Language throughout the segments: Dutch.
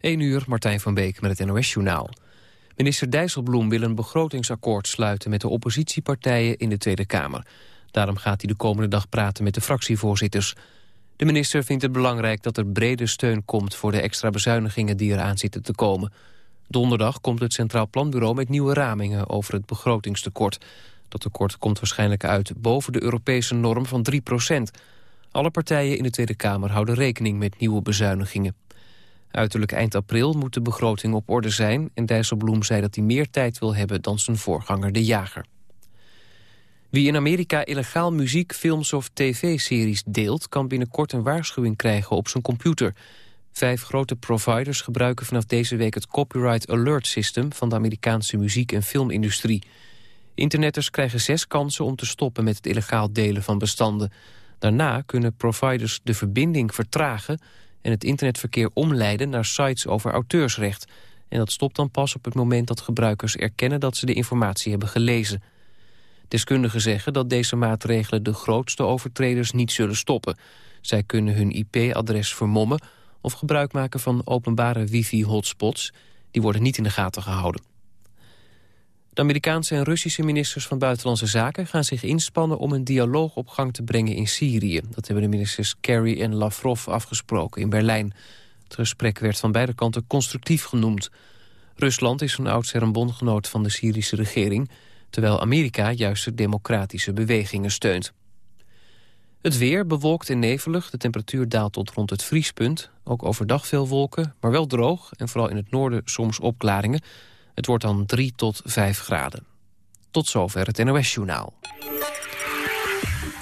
1 uur, Martijn van Beek met het NOS-journaal. Minister Dijsselbloem wil een begrotingsakkoord sluiten... met de oppositiepartijen in de Tweede Kamer. Daarom gaat hij de komende dag praten met de fractievoorzitters. De minister vindt het belangrijk dat er brede steun komt... voor de extra bezuinigingen die eraan zitten te komen. Donderdag komt het Centraal Planbureau met nieuwe ramingen... over het begrotingstekort. Dat tekort komt waarschijnlijk uit boven de Europese norm van 3 procent. Alle partijen in de Tweede Kamer houden rekening met nieuwe bezuinigingen. Uiterlijk eind april moet de begroting op orde zijn... en Dijsselbloem zei dat hij meer tijd wil hebben dan zijn voorganger De Jager. Wie in Amerika illegaal muziek, films of tv-series deelt... kan binnenkort een waarschuwing krijgen op zijn computer. Vijf grote providers gebruiken vanaf deze week het Copyright Alert System... van de Amerikaanse muziek- en filmindustrie. Internetters krijgen zes kansen om te stoppen met het illegaal delen van bestanden. Daarna kunnen providers de verbinding vertragen en het internetverkeer omleiden naar sites over auteursrecht. En dat stopt dan pas op het moment dat gebruikers erkennen dat ze de informatie hebben gelezen. Deskundigen zeggen dat deze maatregelen de grootste overtreders niet zullen stoppen. Zij kunnen hun IP-adres vermommen of gebruik maken van openbare wifi-hotspots. Die worden niet in de gaten gehouden. De Amerikaanse en Russische ministers van Buitenlandse Zaken gaan zich inspannen om een dialoog op gang te brengen in Syrië. Dat hebben de ministers Kerry en Lavrov afgesproken in Berlijn. Het gesprek werd van beide kanten constructief genoemd. Rusland is van oudsher een bondgenoot van de Syrische regering... terwijl Amerika juist de democratische bewegingen steunt. Het weer bewolkt en nevelig. De temperatuur daalt tot rond het vriespunt. Ook overdag veel wolken, maar wel droog. En vooral in het noorden soms opklaringen. Het wordt dan 3 tot 5 graden. Tot zover het NOS-journaal.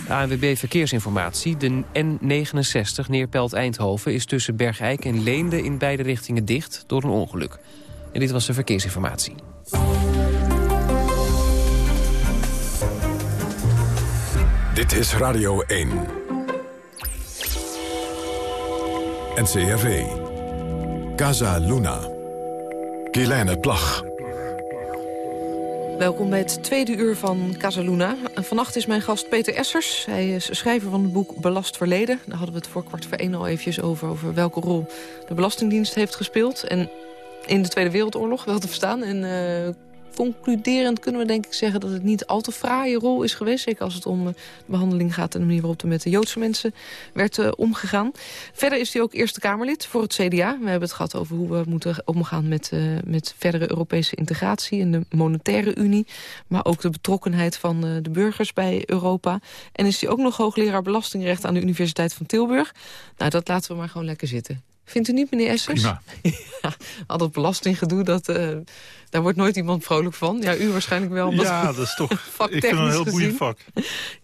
ANWB Verkeersinformatie. De N69 Neerpelt Eindhoven is tussen Bergijk en Leende in beide richtingen dicht door een ongeluk. En dit was de verkeersinformatie. Dit is Radio 1. NCRV. Casa Luna. Kielijne Plag. Welkom bij het tweede uur van Casaluna. Vannacht is mijn gast Peter Essers. Hij is schrijver van het boek Belast Verleden. Daar hadden we het voor kwart voor één al eventjes over... over welke rol de Belastingdienst heeft gespeeld. En in de Tweede Wereldoorlog, wel te verstaan. En uh, concluderend kunnen we denk ik zeggen dat het niet al te fraaie rol is geweest. Zeker als het om uh, behandeling gaat en de manier waarop er met de Joodse mensen werd uh, omgegaan. Verder is hij ook Eerste Kamerlid voor het CDA. We hebben het gehad over hoe we moeten omgaan met, uh, met verdere Europese integratie en de monetaire unie. Maar ook de betrokkenheid van de burgers bij Europa. En is hij ook nog hoogleraar belastingrecht aan de Universiteit van Tilburg. Nou, dat laten we maar gewoon lekker zitten. Vindt u niet, meneer Essers? Prima. ja, al dat belastinggedoe, dat, uh, daar wordt nooit iemand vrolijk van. Ja, u waarschijnlijk wel. Ja, dat is toch... ik vind een heel boeiend vak.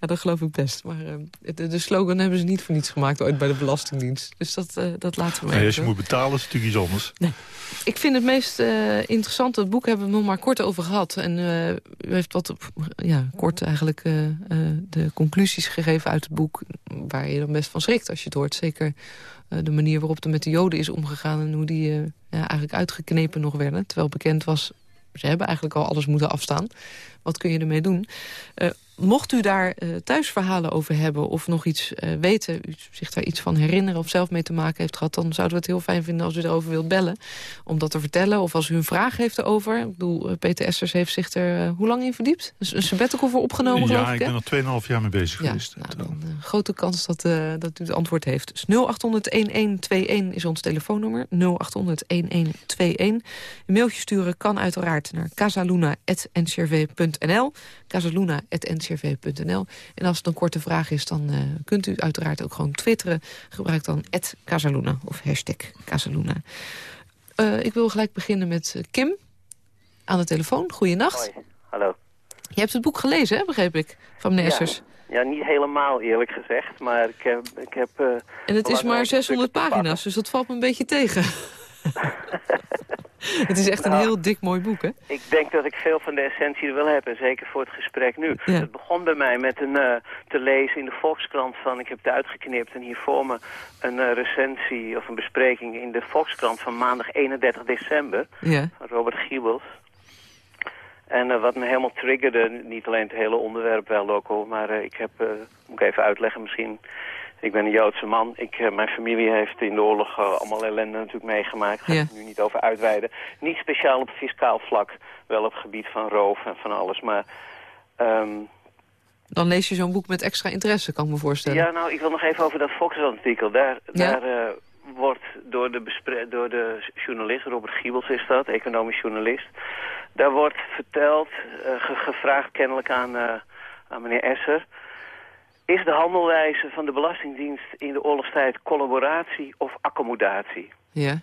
ja, dat geloof ik best. Maar uh, de, de, slogan hebben ze niet voor niets gemaakt ooit bij de Belastingdienst. Dus dat, uh, dat laten we maar nee, Als je moet betalen is het natuurlijk iets anders. Nee. Ik vind het meest interessante, het boek hebben we nog maar kort over gehad. En u heeft wat ja, kort eigenlijk de conclusies gegeven uit het boek... waar je dan best van schrikt als je het hoort. Zeker de manier waarop er met de Joden is omgegaan... en hoe die uh, ja, eigenlijk uitgeknepen nog werden. Terwijl bekend was, ze hebben eigenlijk al alles moeten afstaan. Wat kun je ermee doen? Mocht u daar uh, thuis verhalen over hebben of nog iets uh, weten... u zich daar iets van herinneren of zelf mee te maken heeft gehad... dan zouden we het heel fijn vinden als u erover wilt bellen. Om dat te vertellen of als u een vraag heeft erover. Ik bedoel, Peter Esters heeft zich er hoe lang in verdiept? Een, een sabbatical voor opgenomen, ja, geloof ik, ik ben er 2,5 jaar mee bezig ja, geweest. Nou, dan, grote kans dat, dat u het antwoord heeft. Dus 0800-1121 is ons telefoonnummer. 0800-1121. Een mailtje sturen kan uiteraard naar casaluna.ncrv.nl casaluna.ncrv.nl. En als het een korte vraag is, dan uh, kunt u uiteraard ook gewoon twitteren. Gebruik dan Casaluna of hashtag Casaluna. Uh, ik wil gelijk beginnen met uh, Kim aan de telefoon. Goeienacht. Hoi, hallo. Je hebt het boek gelezen, hè, begreep ik, van meneer Essers. Ja. ja, niet helemaal eerlijk gezegd, maar ik heb... Ik heb en het is maar 600 pagina's, dus dat valt me een beetje tegen. het is echt een Nou, heel dik mooi boek, hè? Ik denk dat ik veel van de essentie er wel heb, en zeker voor het gesprek nu. Ja. Het begon bij mij met een uh, te lezen in de Volkskrant van... ik heb het uitgeknipt en hier voor me een uh, recensie of een bespreking... in de Volkskrant van maandag 31 december Ja. van Robert Giebels. En uh, wat me helemaal triggerde, niet alleen het hele onderwerp wel ook, maar ik heb, moet ik even uitleggen misschien... Ik ben een Joodse man. Ik, uh, mijn familie heeft in de oorlog uh, allemaal ellende natuurlijk meegemaakt. Daar ga ik nu niet over uitweiden. Niet speciaal op fiscaal vlak. Wel op het gebied van roof en van alles. Maar... Um... Dan lees je zo'n boek met extra interesse, kan ik me voorstellen. Ja, nou, ik wil nog even over dat Volkskrant-artikel. Daar, ja? daar uh, wordt door de, door de journalist, Robert Giebels is dat, economisch journalist... daar wordt verteld, gevraagd kennelijk aan, aan meneer Esser is de handelwijze van de Belastingdienst in de oorlogstijd collaboratie of accommodatie? Ja.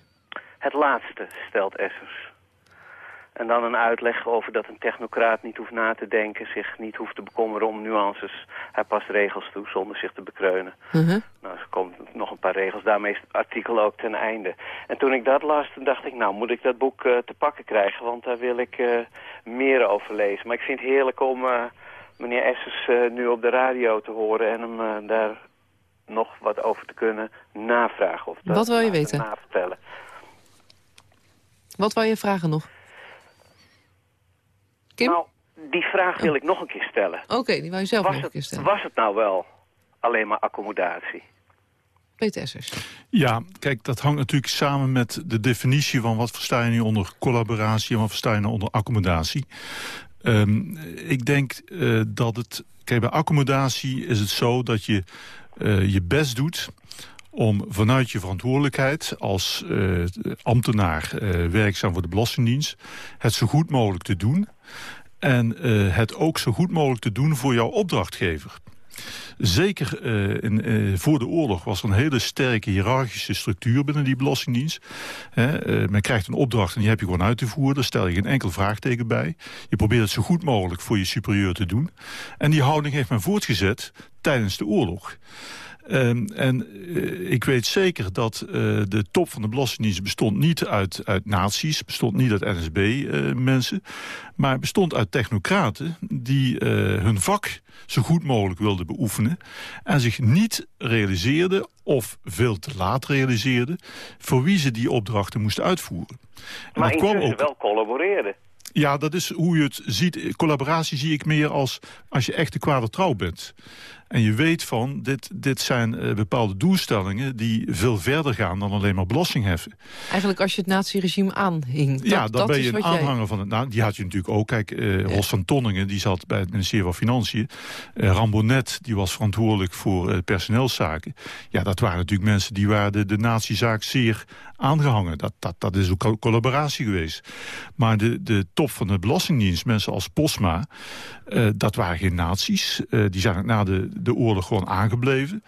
Het laatste, stelt Essers. En dan een uitleg over dat een technocraat niet hoeft na te denken... zich niet hoeft te bekommeren om nuances. Hij past regels toe zonder zich te bekreunen. Uh -huh. Nou, er komt nog een paar regels. Daarmee is het artikel ook ten einde. En toen ik dat las, toen dacht ik... nou, moet ik dat boek uh, te pakken krijgen? Want daar wil ik uh, meer over lezen. Maar ik vind het heerlijk om... Meneer Essers uh, nu op de radio te horen... en hem uh, daar nog wat over te kunnen navragen. Of wat wil je weten? Navertellen. Wat wil je vragen nog? Kim? Nou, die vraag wil oh. ik nog een keer stellen. Oké, okay, die wil je zelf was nog een keer stellen. Was het nou wel alleen maar accommodatie? Peter Essers. Ja, kijk, dat hangt natuurlijk samen met de definitie van wat versta je nu onder collaboratie en wat versta je nou onder accommodatie. Um, ik denk uh, dat het... Kijk, bij accommodatie is het zo dat je uh, je best doet om vanuit je verantwoordelijkheid als uh, ambtenaar werkzaam voor de Belastingdienst... het zo goed mogelijk te doen en het ook zo goed mogelijk te doen voor jouw opdrachtgever. Zeker uh, in, uh, voor de oorlog was er een hele sterke hiërarchische structuur binnen die Belastingdienst. Uh, men krijgt een opdracht en die heb je gewoon uit te voeren. Daar stel je geen enkel vraagteken bij. Je probeert het zo goed mogelijk voor je superieur te doen. En die houding heeft men voortgezet tijdens de oorlog. Um, en uh, ik weet zeker dat uh, de top van de Belastingdienst bestond niet uit, uit nazi's, bestond niet uit NSB-mensen, uh, maar bestond uit technocraten die hun vak zo goed mogelijk wilden beoefenen en zich niet realiseerden of veel te laat realiseerden voor wie ze die opdrachten moesten uitvoeren. En maar dat kwam ook... wel collaboreerden. Ja, dat is hoe je het ziet. Collaboratie zie ik meer als als je echt de kwade trouw bent. En je weet van, dit, dit zijn uh, bepaalde doelstellingen... die veel verder gaan dan alleen maar belasting heffen. Eigenlijk als je het naziregime aanhing. ja, dan ben je een aanhanger jij... van het... Nou, die had je natuurlijk ook. Kijk, uh. Ros van Tonningen, die zat bij het ministerie van Financiën. Uh, Rambonet, die was verantwoordelijk voor personeelszaken. Ja, dat waren natuurlijk mensen die waren de, de nazi-zaak zeer aangehangen. Dat, dat, dat is ook collaboratie geweest. Maar de, de top van de Belastingdienst, mensen als Posma... dat waren geen nazi's. die zijn na de de oorlog gewoon aangebleven.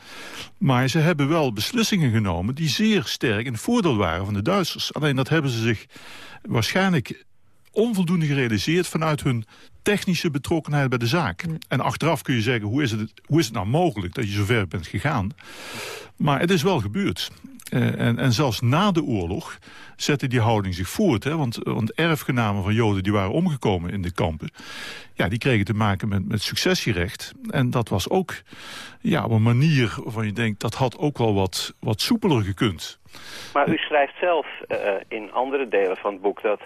Maar ze hebben wel beslissingen genomen die zeer sterk in het voordeel waren van de Duitsers. Alleen dat hebben ze zich waarschijnlijk onvoldoende gerealiseerd vanuit hun technische betrokkenheid bij de zaak. En achteraf kun je zeggen, hoe is, het, hoe is het nou mogelijk dat je zover bent gegaan? Maar het is wel gebeurd. Uh, en, en zelfs na de oorlog zette die houding zich voort. Hè? Want, want erfgenamen van Joden die waren omgekomen in de kampen... Ja, die kregen te maken met, met successierecht. En dat was ook ja, op een manier waarvan je denkt... dat had ook wel wat, wat soepeler gekund. Maar u schrijft zelf uh, in andere delen van het boek... dat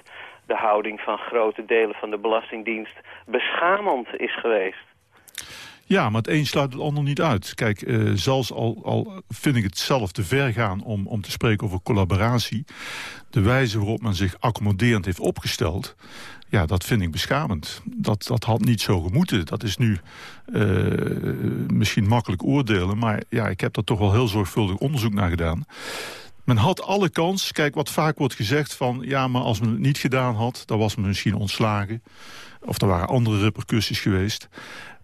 de houding van grote delen van de Belastingdienst beschamend is geweest. Ja, maar het een sluit het ander niet uit. Kijk, uh, zelfs al, al vind ik het zelf te ver gaan om, om te spreken over collaboratie... de wijze waarop men zich accommoderend heeft opgesteld... ja, dat vind ik beschamend. Dat, dat had niet zo gemoeten. Dat is nu uh, misschien makkelijk oordelen... maar ja, ik heb daar toch wel heel zorgvuldig onderzoek naar gedaan... Men had alle kans, kijk wat vaak wordt gezegd van... ja, maar als men het niet gedaan had, dan was men misschien ontslagen. Of er waren andere repercussies geweest.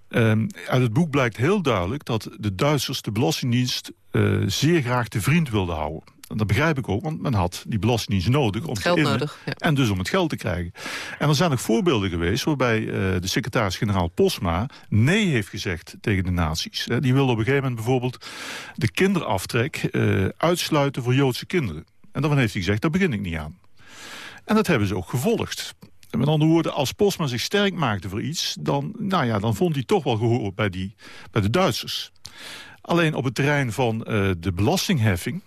Um, uit het boek blijkt heel duidelijk dat de Duitsers de Belastingdienst uh, zeer graag te vriend wilden houden. En dat begrijp ik ook, want men had die belastingdienst nodig om geld te nodig, ja. en dus om het geld te krijgen. En er zijn ook voorbeelden geweest waarbij uh, de secretaris-generaal Posma nee heeft gezegd tegen de nazi's. Die wilde op een gegeven moment bijvoorbeeld de kinderaftrek uh, uitsluiten voor Joodse kinderen. En dan heeft hij gezegd, daar begin ik niet aan. En dat hebben ze ook gevolgd. Met andere woorden, als Postma zich sterk maakte voor iets... dan, nou ja, dan vond hij toch wel gehoor bij, die, bij de Duitsers. Alleen op het terrein van uh, de belastingheffing...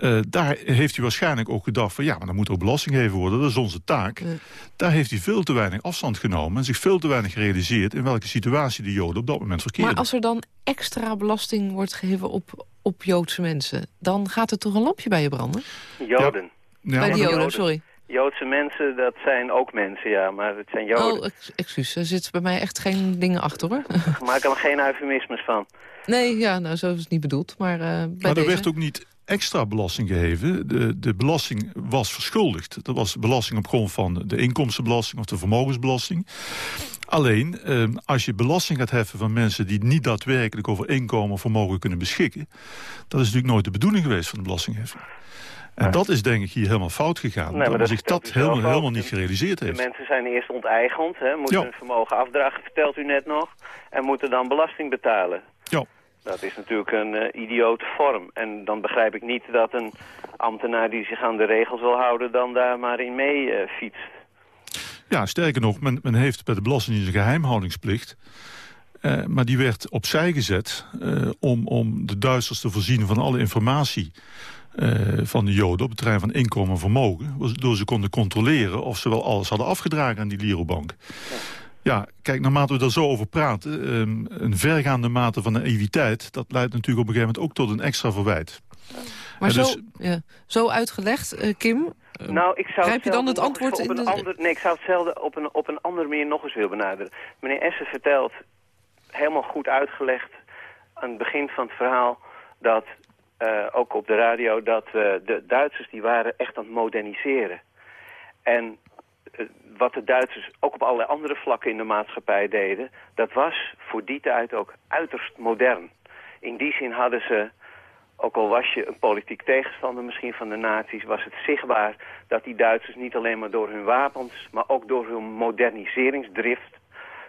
Uh, daar heeft hij waarschijnlijk ook gedacht van... ja, maar dan moet er belasting gegeven worden, dat is onze taak. Daar heeft hij veel te weinig afstand genomen... en zich veel te weinig gerealiseerd... in welke situatie de Joden op dat moment verkeerden. Maar als er dan extra belasting wordt gegeven op, op Joodse mensen... dan gaat er toch een lampje bij je branden? Joden. Ja. bij de Joden, sorry. Joodse mensen, dat zijn ook mensen, ja, maar het zijn Joden. Oh, excuus, er zitten bij mij echt geen dingen achter, hoor. Ik maak er geen eufemismes van. Nee, ja, nou, zo is het niet bedoeld, maar uh, bij Maar er deze... werd ook niet extra belasting gegeven. De, de belasting was verschuldigd. Dat was belasting op grond van de inkomstenbelasting of de vermogensbelasting. Alleen, eh, als je belasting gaat heffen van mensen... die niet daadwerkelijk over inkomen of vermogen kunnen beschikken... dat is natuurlijk nooit de bedoeling geweest van de belastingheffing. En dat is denk ik hier helemaal fout gegaan. Nee, dat, zich dat, helemaal, helemaal niet gerealiseerd heeft. De mensen zijn eerst onteigend, hè, moeten hun vermogen afdragen, vertelt u net nog. En moeten dan belasting betalen. Ja. Dat is natuurlijk een uh, idiote vorm. En dan begrijp ik niet dat een ambtenaar die zich aan de regels wil houden... dan daar maar in mee uh, fietst. Ja, sterker nog, men, men heeft bij de Belastingdienst een geheimhoudingsplicht... Uh, maar die werd opzij gezet om, om de Duitsers te voorzien van alle informatie uh, van de Joden op het terrein van inkomen en vermogen. Waardoor ze konden controleren of ze wel alles hadden afgedragen aan die Lirobank. Ja. kijk, naarmate we daar zo over praten, um, een vergaande mate van naïviteit... dat leidt natuurlijk op een gegeven moment ook tot een extra verwijt. Maar dus, zo, ja, zo uitgelegd, uh, Kim, nou, ik zou Grijp je dan het antwoord in de... Ander, nee, ik zou hetzelfde op een, op een andere manier nog eens willen benaderen. Meneer Essen vertelt, helemaal goed uitgelegd... aan het begin van het verhaal... dat uh, ook op de radio, dat uh, de Duitsers die waren echt aan het moderniseren. En wat de Duitsers ook op allerlei andere vlakken in de maatschappij deden... dat was voor die tijd ook uiterst modern. In die zin hadden ze, ook al was je een politiek tegenstander misschien van de nazi's... was het zichtbaar dat die Duitsers niet alleen maar door hun wapens... maar ook door hun moderniseringsdrift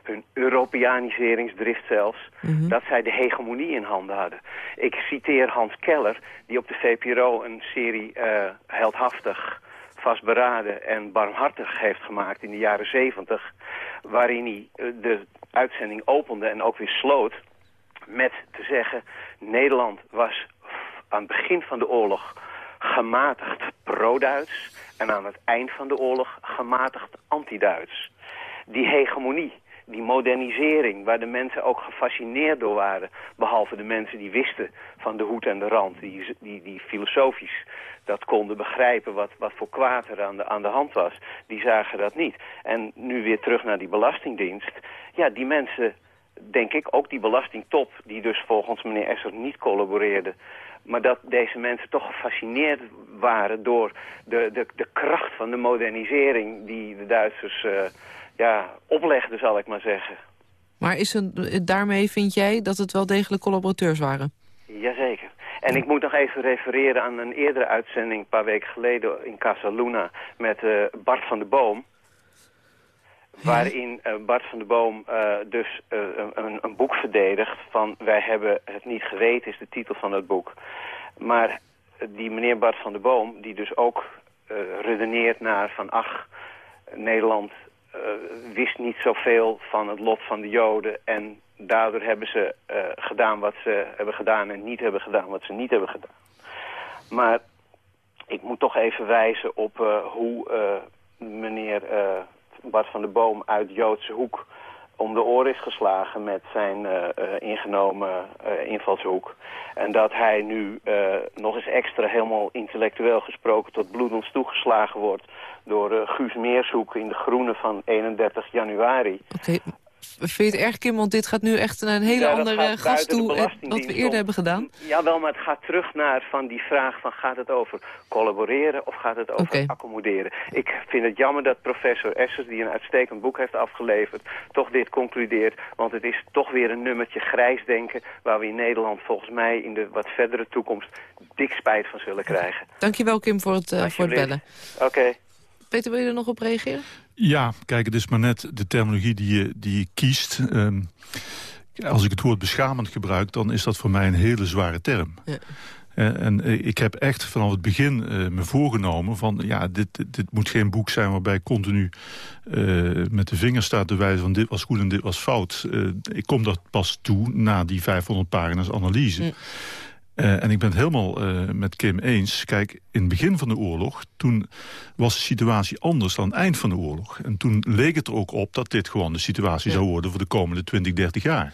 hun Europeaniseringsdrift zelfs, mhm. dat zij de hegemonie in handen hadden. Ik citeer Hans Keller, die op de VPRO een serie uh, heldhaftig, vastberaden en barmhartig heeft gemaakt in de jaren zeventig, waarin hij eh, de uitzending opende en ook weer sloot met te zeggen, Nederland was aan het begin van de oorlog gematigd pro-Duits en aan het eind van de oorlog gematigd anti-Duits. Die hegemonie, die modernisering, waar de mensen ook gefascineerd door waren. Behalve de mensen die wisten van de hoed en de rand, die, die, die filosofisch dat konden begrijpen wat, wat voor kwaad er aan de, aan de hand was. Die zagen dat niet. En nu weer terug naar die belastingdienst. Ja, die mensen, denk ik, ook die belastingtop, die dus volgens meneer Esser niet collaboreerde, maar dat deze mensen toch gefascineerd waren door de, de, de kracht van de modernisering die de Duitsers... Uh, ja, oplegde, zal ik maar zeggen. Maar is het, daarmee vind jij dat het wel degelijk collaborateurs waren? Jazeker. En ik moet nog even refereren aan een eerdere uitzending... een paar weken geleden in Casa Luna met uh, Bart van de Boom... Waarin uh, Bart van de Boom uh, dus een, een, boek verdedigt van... Wij hebben het niet geweten, is de titel van het boek. Maar die meneer Bart van de Boom, die dus ook redeneert naar van... ach, Nederland wist niet zoveel van het lot van de Joden. En daardoor hebben ze uh, gedaan wat ze hebben gedaan en niet hebben gedaan wat ze niet hebben gedaan. Maar ik moet toch even wijzen op uh, hoe meneer Bart van der Boom uit Joodse hoek om de oor is geslagen met zijn ingenomen invalshoek. En dat hij nu nog eens extra helemaal intellectueel gesproken tot bloedens toegeslagen wordt door Guus Meershoek in de Groene van 31 januari. Oké, Vind je het erg, Kim? Want dit gaat nu echt naar een hele andere gast toe... Eh, wat we eerder hebben gedaan. Jawel, maar het gaat terug naar van die vraag van... gaat het over collaboreren of gaat het over accommoderen? Ik vind het jammer dat professor Essers, die een uitstekend boek heeft afgeleverd... toch dit concludeert. Want het is toch weer een nummertje grijs denken... waar we in Nederland volgens mij in de wat verdere toekomst... dik spijt van zullen krijgen. Dankjewel, Kim, voor het, uh, voor het bellen. Oké. Peter, wil je er nog op reageren? Ja, kijk, het is maar net de terminologie die je, die je kiest. Um, als ik het woord beschamend gebruik, dan is dat voor mij een hele zware term. Ja. Uh, en uh, ik heb echt vanaf het begin uh, me voorgenomen van... ja, dit, dit moet geen boek zijn waarbij continu met de vinger staat te wijzen... van dit was goed en dit was fout. ik kom dat pas toe na die 500 pagina's analyse. Uh, en ik ben het helemaal uh, met Kim eens. Kijk, in het begin van de oorlog, toen was de situatie anders dan het eind van de oorlog. En toen leek het er ook op dat dit gewoon de situatie ja. zou worden voor de komende 20, 30 jaar.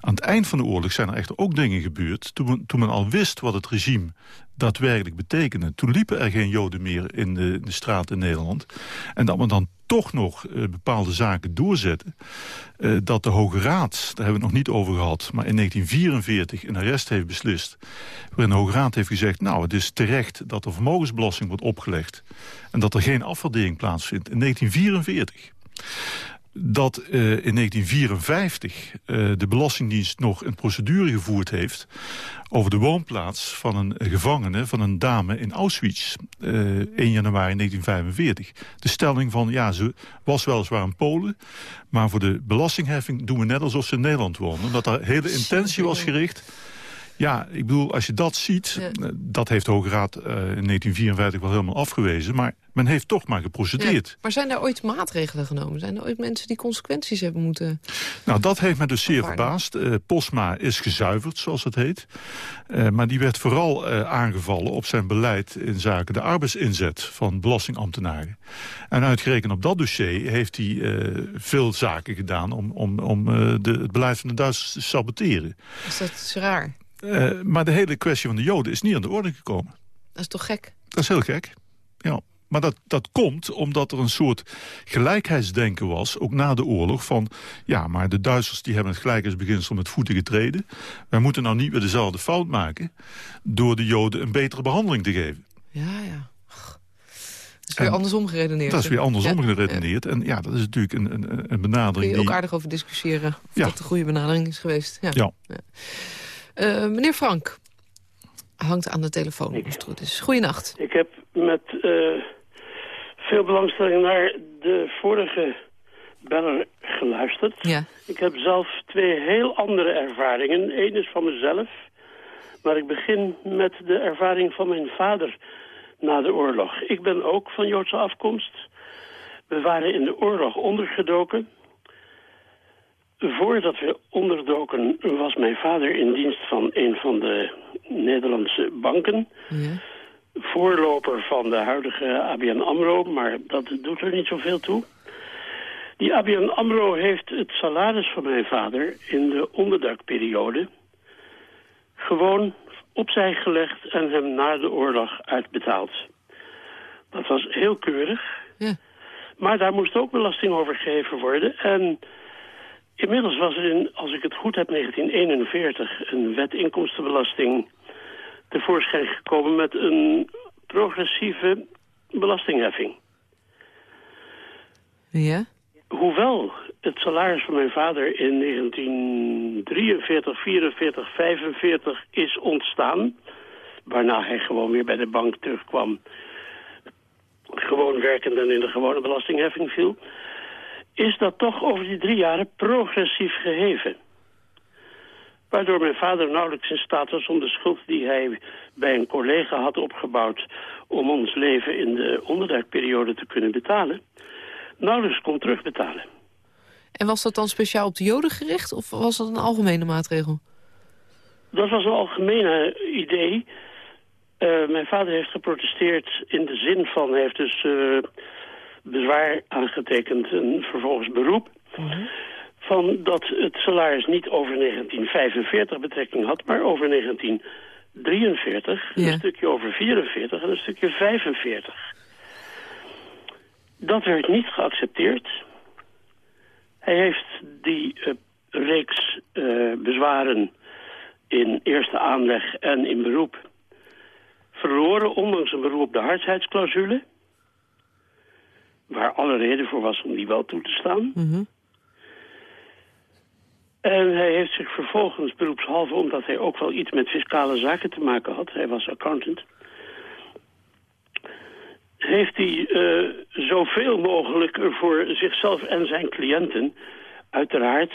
Aan het eind van de oorlog zijn er echter ook dingen gebeurd. Toen, toen men al wist wat het regime daadwerkelijk betekende. Toen liepen er geen Joden meer in de, de straat in Nederland. En dat men dan toch nog uh, bepaalde zaken doorzetten. Uh, dat de Hoge Raad, daar hebben we het nog niet over gehad... maar in 1944 een arrest heeft beslist... waarin de Hoge Raad heeft gezegd... nou, het is terecht dat er vermogensbelasting wordt opgelegd... en dat er geen afwaardering plaatsvindt. In 1944 dat uh, in 1954 uh, de Belastingdienst nog een procedure gevoerd heeft... over de woonplaats van een gevangene, van een dame in Auschwitz... Uh, 1 januari 1945. De stelling van, ja, ze was weliswaar een Polen... maar voor de belastingheffing doen we net alsof ze in Nederland wonen. Omdat daar hele intentie was gericht ja, ik bedoel, als je dat ziet... Ja. dat heeft de Hoge Raad uh, in 1954 wel helemaal afgewezen... maar men heeft toch maar geprocedeerd. Ja, maar zijn er ooit maatregelen genomen? Zijn er ooit mensen die consequenties hebben moeten... Nou, dat heeft me dus zeer verbaasd. Uh, Posma is gezuiverd, zoals het heet. Uh, maar die werd vooral aangevallen op zijn beleid... in zaken de arbeidsinzet van belastingambtenaren. En uitgerekend op dat dossier heeft hij veel zaken gedaan... om, om, om de, het beleid van de Duitsers te saboteren. Is dat raar? Uh, maar de hele kwestie van de Joden is niet aan de orde gekomen. Dat is toch gek? Dat is heel gek, ja. Maar dat, dat komt omdat er een soort gelijkheidsdenken was, ook na de oorlog, van ja, maar de Duitsers die hebben het gelijkheidsbeginsel met voeten getreden. Wij moeten nou niet weer dezelfde fout maken door de Joden een betere behandeling te geven. Ja, ja. Dat is weer en, andersom geredeneerd. Dat is weer andersom ja. geredeneerd. En ja, dat is natuurlijk een, een, een benadering Kun je die... ook aardig over discussiëren of ja. dat de goede benadering is geweest. Ja. ja. Uh, meneer Frank hangt aan de telefoon, als het goed is. Goeienacht. Ik heb met uh, veel belangstelling naar de vorige beller geluisterd. Ja. Ik heb zelf twee heel andere ervaringen. Eén is van mezelf, maar ik begin met de ervaring van mijn vader na de oorlog. Ik ben ook van Joodse afkomst. We waren in de oorlog ondergedoken. Voordat we onderdoken was mijn vader in dienst van een van de Nederlandse banken. Ja. Voorloper van de huidige ABN AMRO, maar dat doet er niet zoveel toe. Die ABN AMRO heeft het salaris van mijn vader in de onderdakperiode gewoon opzij gelegd en hem na de oorlog uitbetaald. Dat was heel keurig. Ja. Maar daar moest ook belasting over gegeven worden. En Inmiddels was er in, als ik het goed heb, 1941 een wet inkomstenbelasting tevoorschijn gekomen met een progressieve belastingheffing. Ja? Hoewel het salaris van mijn vader in 1943, 44, 45 is ontstaan... waarna hij gewoon weer bij de bank terugkwam... gewoon werkend en in de gewone belastingheffing viel is dat toch over die drie jaren progressief geheven. Waardoor mijn vader nauwelijks in staat was om de schuld die hij bij een collega had opgebouwd... om ons leven in de onderduikperiode te kunnen betalen... nauwelijks kon terugbetalen. En was dat dan speciaal op de Joden gericht of was dat een algemene maatregel? Dat was een algemene idee. Uh, mijn vader heeft geprotesteerd in de zin van... heeft dus uh, bezwaar aangetekend en vervolgens beroep... Mm -hmm. van dat het salaris niet over 1945 betrekking had... maar over 1943, Ja. een stukje over 44 en een stukje 45. Dat werd niet geaccepteerd. Hij heeft die uh, reeks uh, bezwaren in eerste aanleg en in beroep verloren... ondanks een beroep op de hardheidsclausule waar alle reden voor was om die wel toe te staan. Mhm. En hij heeft zich vervolgens beroepshalve, omdat hij ook wel iets met fiscale zaken te maken had, hij was accountant, heeft hij uh, zoveel mogelijk voor zichzelf en zijn cliënten uiteraard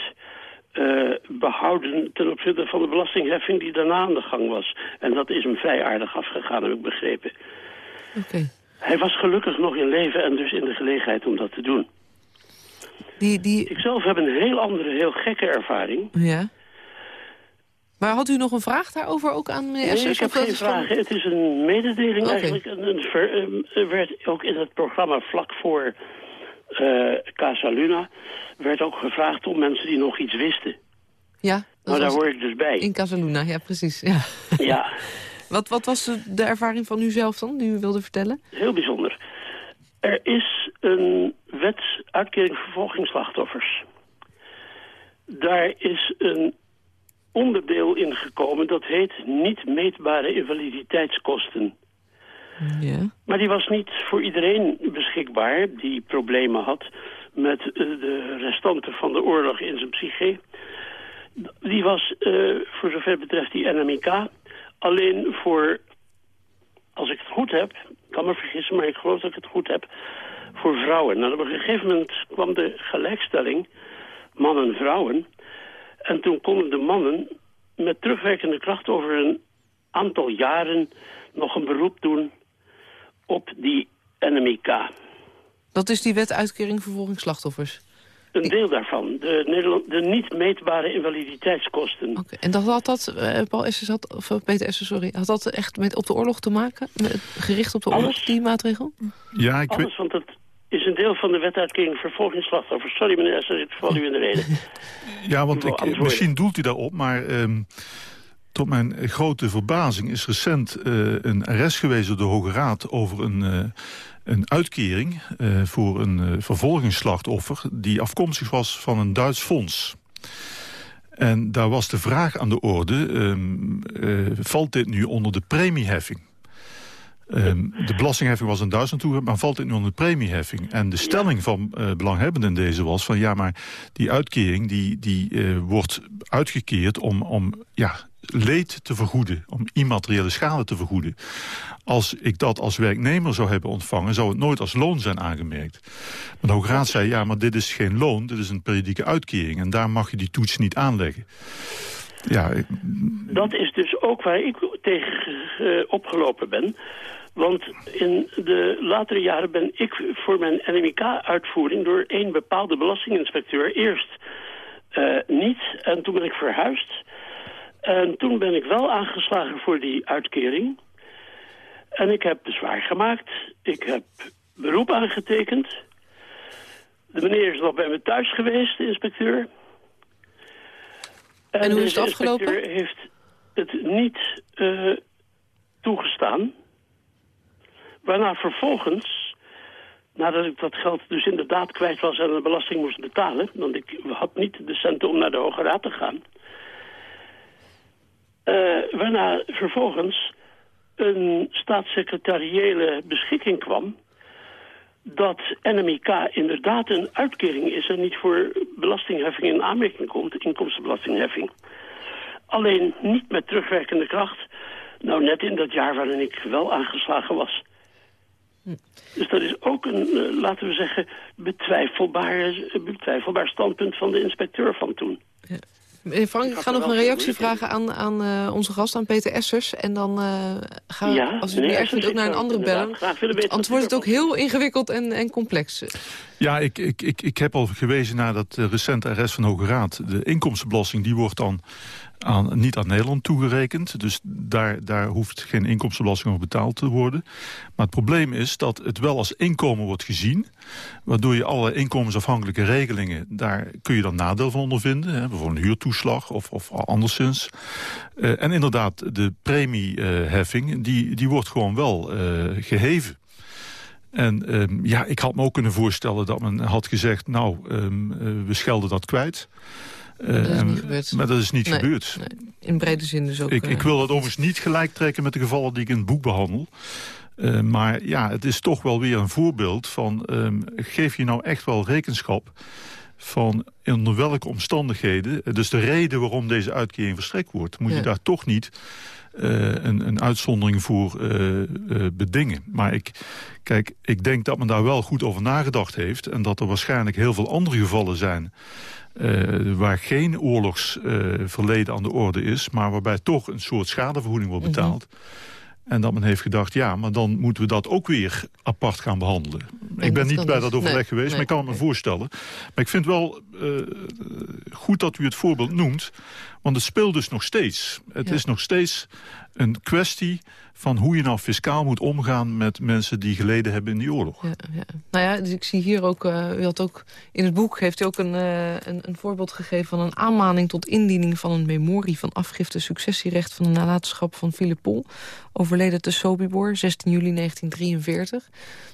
uh, behouden ten opzichte van de belastingheffing die daarna aan de gang was. En dat is hem vrij aardig afgegaan, heb ik begrepen. Oké. Hij was gelukkig nog in leven en dus in de gelegenheid om dat te doen. Die, die... Ik zelf heb een heel andere, heel gekke ervaring. Ja. Maar had u nog een vraag daarover ook aan meneer Nee, ik heb geen vragen. Het is een mededeling eigenlijk. En een ver- er werd ook in het programma vlak voor eh Casa Luna... werd ook gevraagd om mensen die nog iets wisten. Ja, Maar daar was hoor ik dus bij. in Casaluna, ja precies. Ja. Ja, Wat, wat was de, de ervaring van u zelf dan, die u wilde vertellen? heel bijzonder. Er is een wet uitkering vervolgingsslachtoffers. Daar is een onderdeel in gekomen dat heet niet meetbare invaliditeitskosten. Ja. Maar die was niet voor iedereen beschikbaar die problemen had met eh, de restanten van de oorlog in zijn psyche. Die was, eh, voor zover betreft die NMIK, alleen voor, als ik het goed heb, kan me vergissen, maar ik geloof dat ik het goed heb, voor vrouwen. Nou, op een gegeven moment kwam de gelijkstelling mannen-vrouwen. En toen konden de mannen met terugwerkende kracht over een aantal jaren nog een beroep doen op die NMIK. Dat is die wet uitkering vervolging slachtoffers. Een deel daarvan, de, Nederland, de niet meetbare invaliditeitskosten. Oké. En dat had dat, eh, Paul Essers had, of eh, Peter Essers, sorry, had dat echt met op de oorlog te maken? Met, gericht op de oorlog, Alles. die maatregel? Ja, ik weet... Alles, want dat is een deel van de wet uitkering vervolgingsslachtoffers. Sorry meneer Essers, ik val u in de reden. Ja, want ik, antwoorden. misschien doelt hij daarop, maar ehm, tot mijn grote verbazing is recent eh, een arrest geweest door de Hoge Raad over een, eh, een uitkering eh, voor een eh, vervolgingsslachtoffer die afkomstig was van een Duits fonds. En daar was de vraag aan de orde, ehm, eh, valt dit nu onder de premieheffing? Ehm, de belastingheffing was in Duitsland toe, maar valt dit nu onder de premieheffing? En de stelling van eh belanghebbenden deze was van ja, maar die uitkering die, die wordt uitgekeerd om, om ja, leed te vergoeden, om immateriële schade te vergoeden. Als ik dat als werknemer zou hebben ontvangen, zou het nooit als loon zijn aangemerkt. Maar de Hoge Raad zei ja, maar dit is geen loon, dit is een periodieke uitkering en daar mag je die toets niet aanleggen. Ja, Dat is dus ook waar ik tegen eh, opgelopen ben. Want in de latere jaren ben ik voor mijn NMIK-uitvoering... door één bepaalde belastinginspecteur eerst eh, niet. En toen ben ik verhuisd. En toen ben ik wel aangeslagen voor die uitkering. En ik heb bezwaar gemaakt. Ik heb beroep aangetekend. De meneer is nog bij me thuis geweest, de inspecteur. En hoe is het afgelopen? inspecteur heeft het niet eh, toegestaan. Waarna vervolgens, nadat ik dat geld dus inderdaad kwijt was en de belasting moest betalen... want ik had niet de centen om naar de Hoge Raad te gaan... eh, waarna vervolgens een staatssecretariële beschikking kwam... dat NMIK inderdaad een uitkering is... en niet voor belastingheffing in aanmerking komt, inkomstenbelastingheffing. Alleen niet met terugwerkende kracht. Nou, net in dat jaar waarin ik wel aangeslagen was. Dus dat is ook een, eh, laten we zeggen, betwijfelbaar, eh, betwijfelbaar standpunt van de inspecteur van toen. Meneer Frank, ik ga nog een reactie vragen aan, aan eh, onze gast, aan Peter Essers. En dan eh, gaan we, Ja, als u het niet erg vindt, ook naar een andere bellen. graag wordt het ook heel ingewikkeld en, en complex. Ja, ik, ik, ik, ik heb al gewezen naar dat eh, recente arrest van Hoge Raad. De inkomstenbelasting die wordt dan aan, niet aan Nederland toegerekend. Dus daar, daar hoeft geen inkomstenbelasting over betaald te worden. Maar het probleem is dat het wel als inkomen wordt gezien. Waardoor je alle inkomensafhankelijke regelingen... daar kun je dan nadeel van ondervinden. Hè, bijvoorbeeld een huurtoeslag of, of anderszins. Eh, en inderdaad, de premieheffing die, die wordt gewoon wel eh, geheven. En ehm, ja, ik had me ook kunnen voorstellen dat men had gezegd... nou, ehm, eh, we schelden dat kwijt. Eh, dat is en niet gebeurd. Maar dat is niet Nee, gebeurd. nee. In brede zin dus ook. Ik, eh, ik wil dat overigens niet gelijk trekken met de gevallen die ik in het boek behandel. Eh, maar ja, het is toch wel weer een voorbeeld van... ehm, geef je nou echt wel rekenschap van onder welke omstandigheden... eh, dus de reden waarom deze uitkering verstrekt wordt... moet Ja. je daar toch niet eh, een, een uitzondering voor eh, eh, bedingen. Maar ik, kijk, ik denk dat men daar wel goed over nagedacht heeft... en dat er waarschijnlijk heel veel andere gevallen zijn... eh, waar geen oorlogsverleden aan de orde is... maar waarbij toch een soort schadevergoeding wordt betaald... En dat men heeft gedacht, ja, maar dan moeten we dat ook weer apart gaan behandelen. ik ben niet bij dat overleg Nee, geweest, nee, maar ik kan het me voorstellen. Maar ik vind wel goed dat u het voorbeeld noemt. Want het speelt dus nog steeds. Het is nog steeds een kwestie van hoe je nou fiscaal moet omgaan... met mensen die geleden hebben in die oorlog. Ja, ja. Nou ja, dus ik zie hier ook, uh, u had ook... in het boek heeft u ook een, uh, een, een, voorbeeld gegeven... van een aanmaning tot indiening van een memorie... van afgifte successierecht van de nalatenschap van Philip Pol... overleden te Sobibor, 16 juli 1943.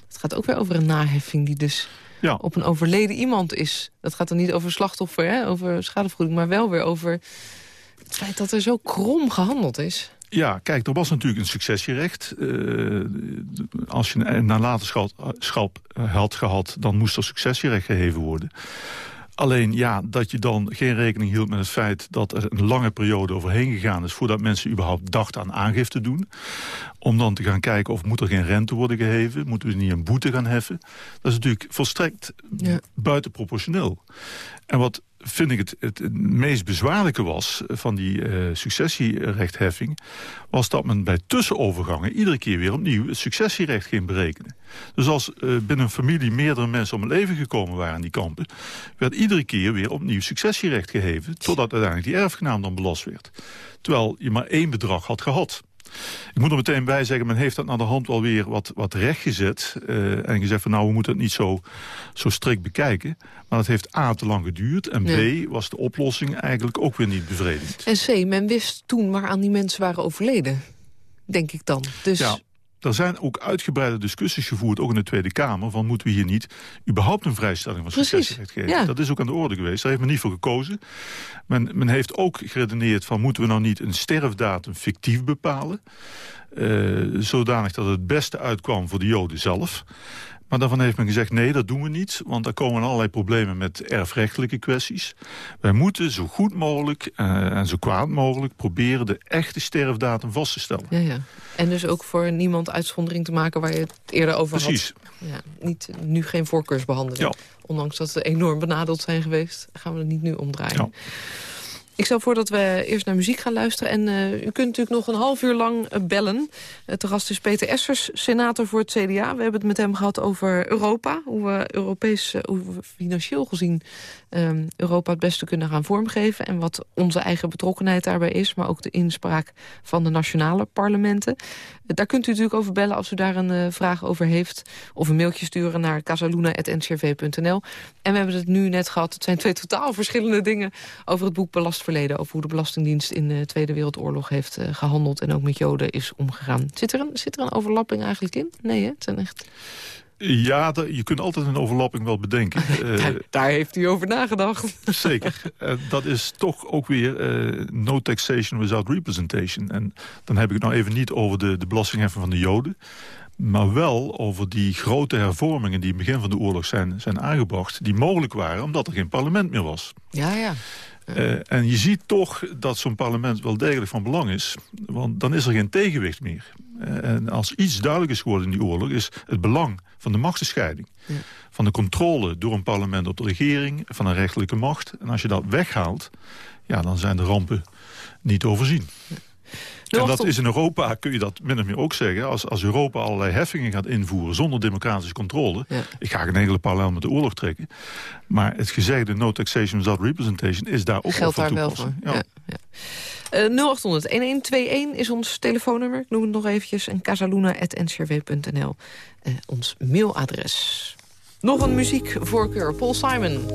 Het gaat ook weer over een naheffing die dus... Ja. op een overleden iemand is. Dat gaat dan niet over slachtoffer, hè, over schadevergoeding... maar wel weer over het feit dat er zo krom gehandeld is. Ja, kijk, er was natuurlijk een successierecht. Uh, als je een nalatenschap had gehad, dan moest er successierecht geheven worden. Alleen ja, dat je dan geen rekening hield met het feit dat er een lange periode overheen gegaan is... voordat mensen überhaupt dachten aan aangifte doen. Om dan te gaan kijken of moet er geen rente worden geheven. Moeten we niet een boete gaan heffen. Dat is natuurlijk volstrekt ja. buitenproportioneel. En wat vind ik het, het, meest bezwaarlijke was van die uh, successierechtheffing... was dat men bij tussenovergangen iedere keer weer opnieuw het successierecht ging berekenen. Dus als uh, binnen een familie meerdere mensen om het leven gekomen waren in die kampen... werd iedere keer weer opnieuw successierecht geheven... totdat uiteindelijk die erfgenaam dan belast werd. Terwijl je maar één bedrag had gehad. Ik moet er meteen bij zeggen, men heeft dat naar de hand wel weer wat, wat rechtgezet. Uh, en gezegd van nou, we moeten het niet zo, zo strikt bekijken. Maar dat heeft A, te lang geduurd. En B, was de oplossing eigenlijk ook weer niet bevredigend. En C, men wist toen waaraan die mensen waren overleden. Denk ik dan. Dus ja. Er zijn ook uitgebreide discussies gevoerd, ook in de Tweede Kamer... van moeten we hier niet überhaupt een vrijstelling van succesrecht geven. Dat is ook aan de orde geweest, daar heeft men niet voor gekozen. Men, men heeft ook geredeneerd van moeten we nou niet een sterfdatum fictief bepalen... Uh, zodanig dat het beste uitkwam voor de Joden zelf. Maar daarvan heeft men gezegd, nee, dat doen we niet. Want daar komen allerlei problemen met erfrechtelijke kwesties. Wij moeten zo goed mogelijk uh, en zo kwaad mogelijk... proberen de echte sterfdatum vast te stellen. Ja, ja. En dus ook voor niemand uitzondering te maken waar je het eerder over Precies. had. Ja, niet, nu geen voorkeursbehandeling. Ja. Ondanks dat ze enorm benadeeld zijn geweest, gaan we het niet nu omdraaien. Ja. Ik stel voor dat we eerst naar muziek gaan luisteren. En uh, u kunt natuurlijk nog een half uur lang uh, bellen. Uh, te gast is Peter Essers, senator voor het CDA. We hebben het met hem gehad over Europa. Hoe we Europees, hoe we financieel gezien um, Europa het beste kunnen gaan vormgeven. En wat onze eigen betrokkenheid daarbij is. Maar ook de inspraak van de nationale parlementen. daar kunt u natuurlijk over bellen als u daar een vraag over heeft. Of een mailtje sturen naar casaluna.ncrv.nl. En we hebben het nu net gehad. Het zijn twee totaal verschillende dingen over het boek Belast verleden... over hoe de Belastingdienst in de Tweede Wereldoorlog heeft uh, gehandeld... en ook met Joden is omgegaan. Zit er een, zit er een overlapping eigenlijk in? Nee, hè? het zijn echt... Ja, je kunt altijd een overlapping wel bedenken. daar, uh, daar, heeft u over nagedacht. Zeker. Uh, dat is toch ook weer uh, no taxation without representation. En dan heb ik het nou even niet over de, de belastingheffing van de Joden maar wel over die grote hervormingen die in het begin van de oorlog zijn, zijn aangebracht... die mogelijk waren omdat er geen parlement meer was. Ja, ja. Uh, en je ziet toch dat zo'n parlement wel degelijk van belang is. Want dan is er geen tegenwicht meer. Uh, en als iets duidelijk is geworden in die oorlog... is het belang van de machtsscheiding. Ja. Van de controle door een parlement op de regering. Van een rechterlijke macht. En als je dat weghaalt... Ja, dan zijn de rampen niet overzien. Ja. En dat is in Europa, kun je dat min of meer ook zeggen... als, als Europa allerlei heffingen gaat invoeren zonder democratische controle... ik ga geen enkele parallel met de oorlog trekken... maar het gezegde no taxation without representation is daar ook Geldt daar wel voor. Ja. Ja, uh, 0800-1121 is ons telefoonnummer, ik noem het nog eventjes... en casaluna.ncrw.nl, uh, ons mailadres. Nog een muziekvoorkeur, Paul Simon.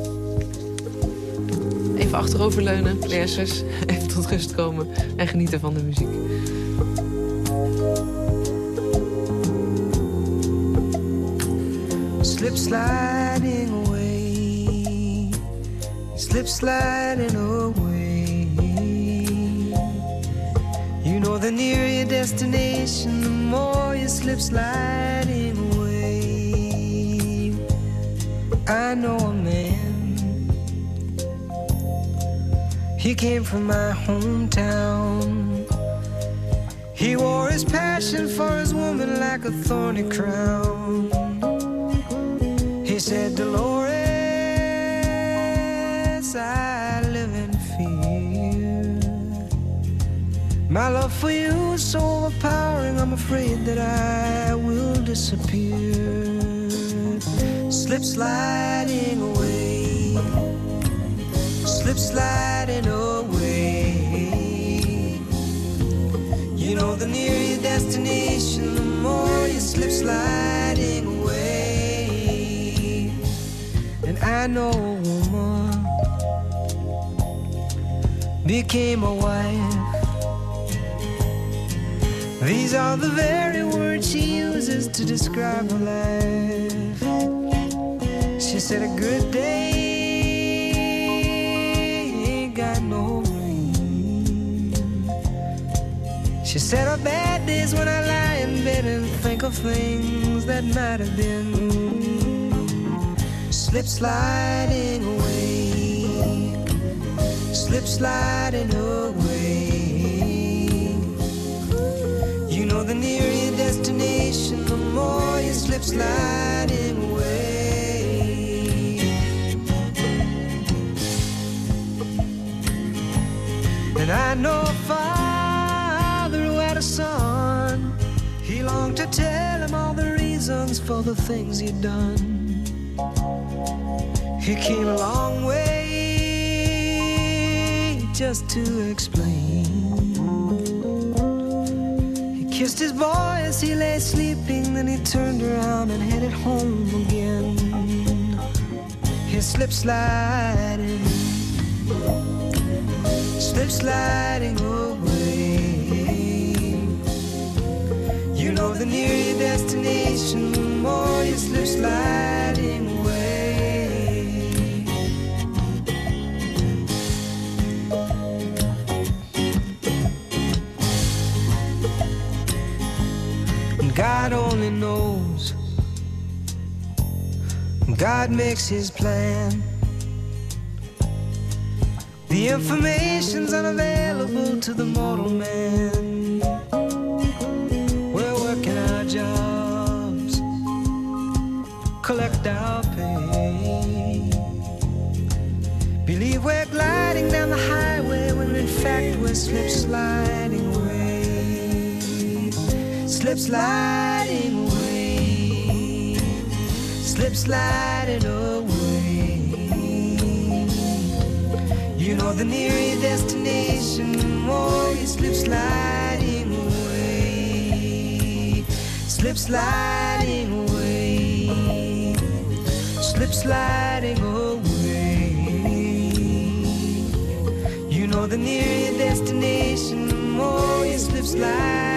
Even achteroverleunen, leersers. Even tot rust komen en genieten van de muziek. Slip sliding away Slip sliding away You know the nearer your destination The more you slip sliding away I know a man He came from my hometown. He wore his passion for his woman like a thorny crown. He said, Dolores, I live in fear. My love for you is so overpowering, I'm afraid that I will disappear. Slip sliding away slip sliding away. You know, the nearer your destination, the more you slip sliding away. And I know a woman became a wife. These are the very words she uses to describe her life. She said, A good She said, Her bad days when I lie in bed and think of things that might have been. Slip sliding away, slip sliding away. You know, the nearer your destination, the more you slip sliding away. And I know son. He longed to tell him all the reasons for the things he'd done. He came a long way just to explain. He kissed his boy as he lay sleeping, then he turned around and headed home again. He slipped sliding, slip sliding the nearer your destination, the more you slip sliding away. And God only knows. God makes his plan. The information's unavailable to the mortal man. We're slip sliding away. Slip sliding away. Slip sliding away. You know, the nearer destination, the more you slip sliding away. Slip sliding away. Slip sliding away. The nearer your destination, the more you slip sliding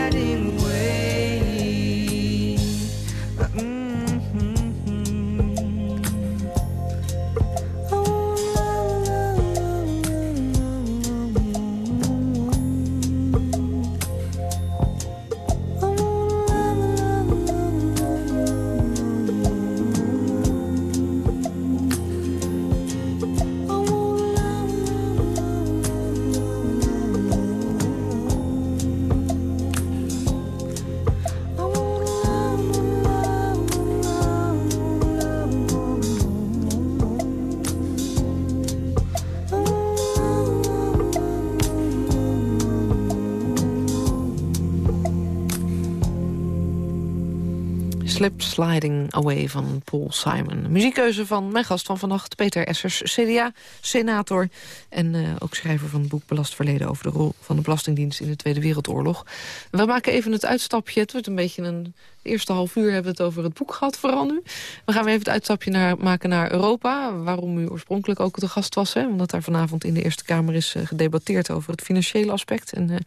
Sliding Away van Paul Simon. Muziekkeuze van mijn gast van vannacht, Peter Essers, CDA, senator... en eh, ook schrijver van het boek Belast Verleden... over de rol van de Belastingdienst in de Tweede Wereldoorlog. We maken even het uitstapje. Het wordt een beetje een... Eerste half uur hebben we het over het boek gehad, vooral nu. We gaan weer even het uitstapje naar, maken naar Europa... waarom u oorspronkelijk ook de gast was. Hè? Omdat daar vanavond in de Eerste Kamer is uh, gedebatteerd... over het financiële aspect... en uh,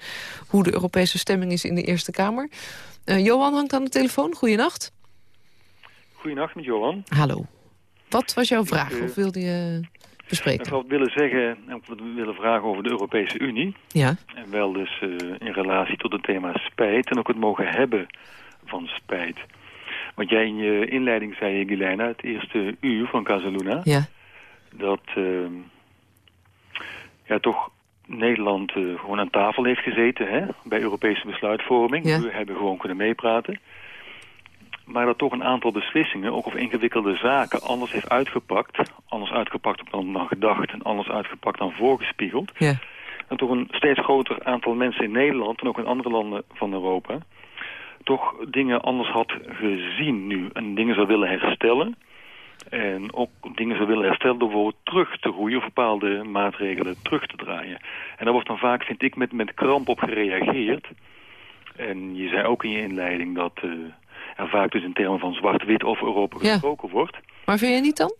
hoe de Europese stemming is in de Eerste Kamer... Johan hangt aan de telefoon. Goedenacht. Goedenacht met Johan. Hallo. Wat was jouw vraag? Ik, uh, of wilde je bespreken? Ik had willen zeggen, of willen vragen over de Europese Unie. Ja. En wel dus uh, in relatie tot het thema spijt en ook het mogen hebben van spijt. Want jij in je inleiding zei, Gilena, het eerste uur van Casaluna... Ja. dat uh, ja, toch Nederland uh, gewoon aan tafel heeft gezeten hè, bij Europese besluitvorming. Ja. We hebben gewoon kunnen meepraten. Maar dat toch een aantal beslissingen, ook of ingewikkelde zaken, anders heeft uitgepakt. Anders uitgepakt dan, dan gedacht en anders uitgepakt dan voorgespiegeld. Ja. En toch een steeds groter aantal mensen in Nederland en ook in andere landen van Europa... toch dingen anders had gezien nu en dingen zou willen herstellen. En ook dingen zou willen herstellen door bijvoorbeeld terug te groeien... of bepaalde maatregelen terug te draaien. En daar wordt dan vaak, vind ik, met, met kramp op gereageerd. En je zei ook in je inleiding dat uh, er vaak dus in termen van zwart-wit over Europa gesproken wordt. Maar vind je niet dan?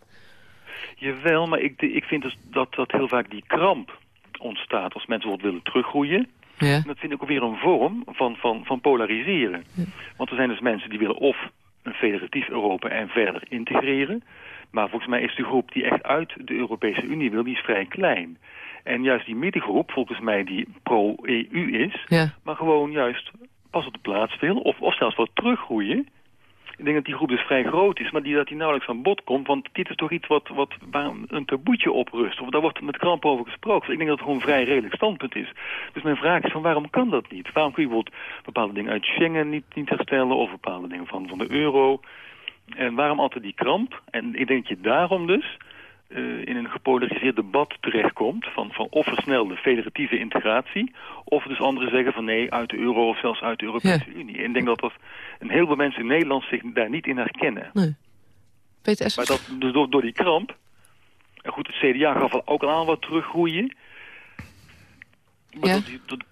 Jawel, maar ik, ik vind dus dat, dat heel vaak die kramp ontstaat als mensen bijvoorbeeld willen teruggroeien. Ja. En dat vind ik ook weer een vorm van, van, van polariseren. Want er zijn dus mensen die willen of een federatief Europa en verder integreren. Maar volgens mij is de groep die echt uit de Europese Unie wil, die is vrij klein. En juist die middengroep, volgens mij die pro-EU is, ja. maar gewoon juist pas op de plaats wil, of, of zelfs wat teruggroeien, ik denk dat die groep dus vrij groot is, maar die, dat die nauwelijks aan bod komt. Want dit is toch iets wat, wat, waar een taboetje op rust. Of daar wordt met kramp over gesproken. ik denk dat het gewoon een vrij redelijk standpunt is. Dus mijn vraag is van waarom kan dat niet? Waarom kun je bijvoorbeeld bepaalde dingen uit Schengen niet, niet herstellen... of bepaalde dingen van, van de euro... En waarom altijd die kramp? En ik denk dat je daarom dus uh, in een gepolariseerd debat terechtkomt... Van, van of versnelde federatieve integratie... of dus anderen zeggen van nee, uit de euro of zelfs uit de Europese Unie. En ik denk dat, dat een heleboel mensen in Nederland zich daar niet in herkennen. Nee. Peter maar dat, dus door, door die kramp... En goed, het CDA gaf ook al aan wat teruggroeien... Maar ja. dat, dat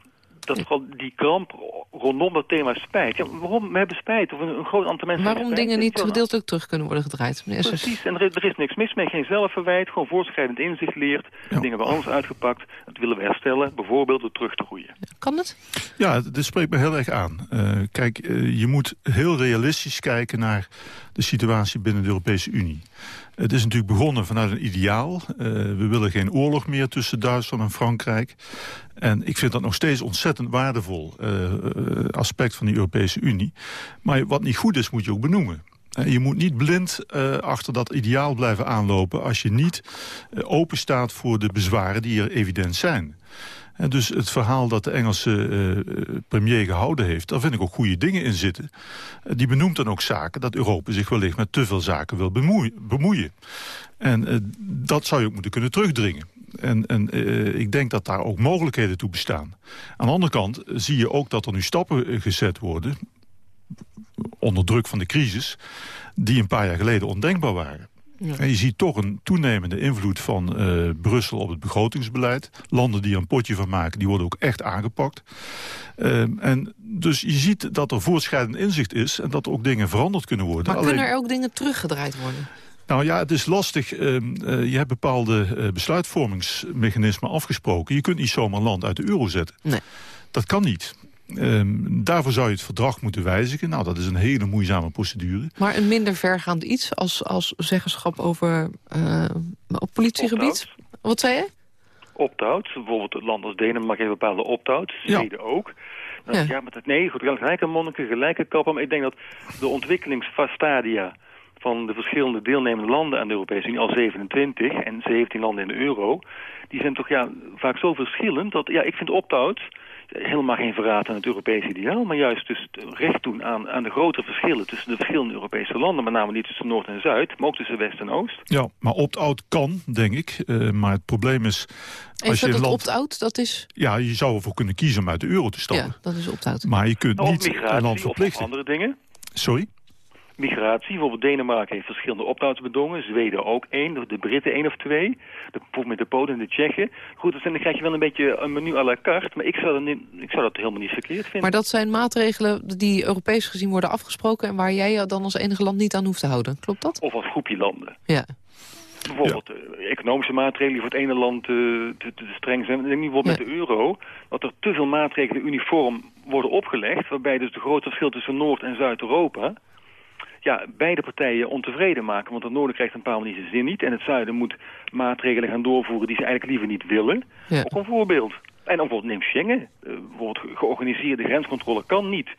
vooral die kramp rondom dat thema spijt. Ja, waarom we hebben spijt? Of een, groot aantal mensen Waarom dingen niet gedeeltelijk terug kunnen worden gedraaid? Precies, en er is, er is, niks mis mee. Geen zelfverwijt, gewoon voortschrijdend inzicht leert. Dingen hebben anders uitgepakt. Dat willen we herstellen, bijvoorbeeld door terug te groeien. Kan het? Ja, dit spreekt me heel erg aan. Uh, kijk, uh, je moet heel realistisch kijken naar de situatie binnen de Europese Unie. Het is natuurlijk begonnen vanuit een ideaal. Uh, we willen geen oorlog meer tussen Duitsland en Frankrijk. En ik vind dat nog steeds ontzettend waardevol uh, aspect van de Europese Unie. Maar wat niet goed is, moet je ook benoemen. Je moet niet blind achter dat ideaal blijven aanlopen... als je niet open staat voor de bezwaren die er evident zijn. Dus het verhaal dat de Engelse uh, premier gehouden heeft... daar vind ik ook goede dingen in zitten. Uh, die benoemt dan ook zaken dat Europa zich wellicht met te veel zaken wil bemoeien. bemoeien. En dat zou je ook moeten kunnen terugdringen. En, en ik denk dat daar ook mogelijkheden toe bestaan. Aan de andere kant zie je ook dat er nu stappen gezet worden... onder druk van de crisis... die een paar jaar geleden ondenkbaar waren. En je ziet toch een toenemende invloed van uh, Brussel op het begrotingsbeleid. Landen die er een potje van maken, die worden ook echt aangepakt. Uh, en dus je ziet dat er voortschrijdend inzicht is... en dat er ook dingen veranderd kunnen worden. Maar kunnen er ook dingen teruggedraaid worden? Nou ja, het is lastig. Uh, je hebt bepaalde besluitvormingsmechanismen afgesproken. Je kunt niet zomaar een land uit de euro zetten. Nee. Dat kan niet. Um, daarvoor zou je het verdrag moeten wijzigen. Nou, dat is een hele moeizame procedure. Maar een minder vergaand iets als, als zeggenschap over uh, op politiegebied? Wat zei je? Opt-out. Bijvoorbeeld het land als Denemarken heeft bepaalde opt-out. Zweden ja. ook. ja. ja, maar het, nee, goed, gelijke monniken, gelijke kappen. Maar ik denk dat de ontwikkelingsstadia van de verschillende deelnemende landen aan de Europese Unie, al 27 en 17 landen in de euro, die zijn toch ja, vaak zo verschillend dat ja, ik vind opt-out helemaal geen verraad aan het Europese ideaal... maar juist dus recht doen aan, aan de grote verschillen tussen de verschillende Europese landen... met name niet tussen Noord en Zuid, maar ook tussen West en Oost. Ja, maar opt-out kan, denk ik. Uh, maar het probleem is... Als je dat land... opt-out, dat is... Ja, je zou ervoor kunnen kiezen om uit de euro te stappen. Ja, dat is opt-out. Maar je kunt niet een land verplichten. Of andere dingen. Sorry? Migratie. Bijvoorbeeld Denemarken heeft verschillende opt bedongen. Zweden ook één. De Britten één of twee. De, bijvoorbeeld met de Polen en de Tsjechen. Goed, dus dan krijg je wel een beetje een menu à la carte. Maar ik zou, dat niet, ik zou dat helemaal niet verkeerd vinden. Maar dat zijn maatregelen die Europees gezien worden afgesproken... en waar jij je dan als enige land niet aan hoeft te houden. Klopt dat? Of als groepje landen. Ja. Bijvoorbeeld eh, economische maatregelen die voor het ene land uh, te, te, streng zijn. Ik denk bijvoorbeeld met de euro, dat er te veel maatregelen uniform worden opgelegd... waarbij dus de grote verschil tussen Noord- en Zuid-Europa ja, beide partijen ontevreden maken. Want het noorden krijgt een paar manier zijn zin niet. En het zuiden moet maatregelen gaan doorvoeren die ze eigenlijk liever niet willen. Ja. Ook een voorbeeld. En dan bijvoorbeeld neem Schengen. Uh, bijvoorbeeld georganiseerde grenscontrole kan niet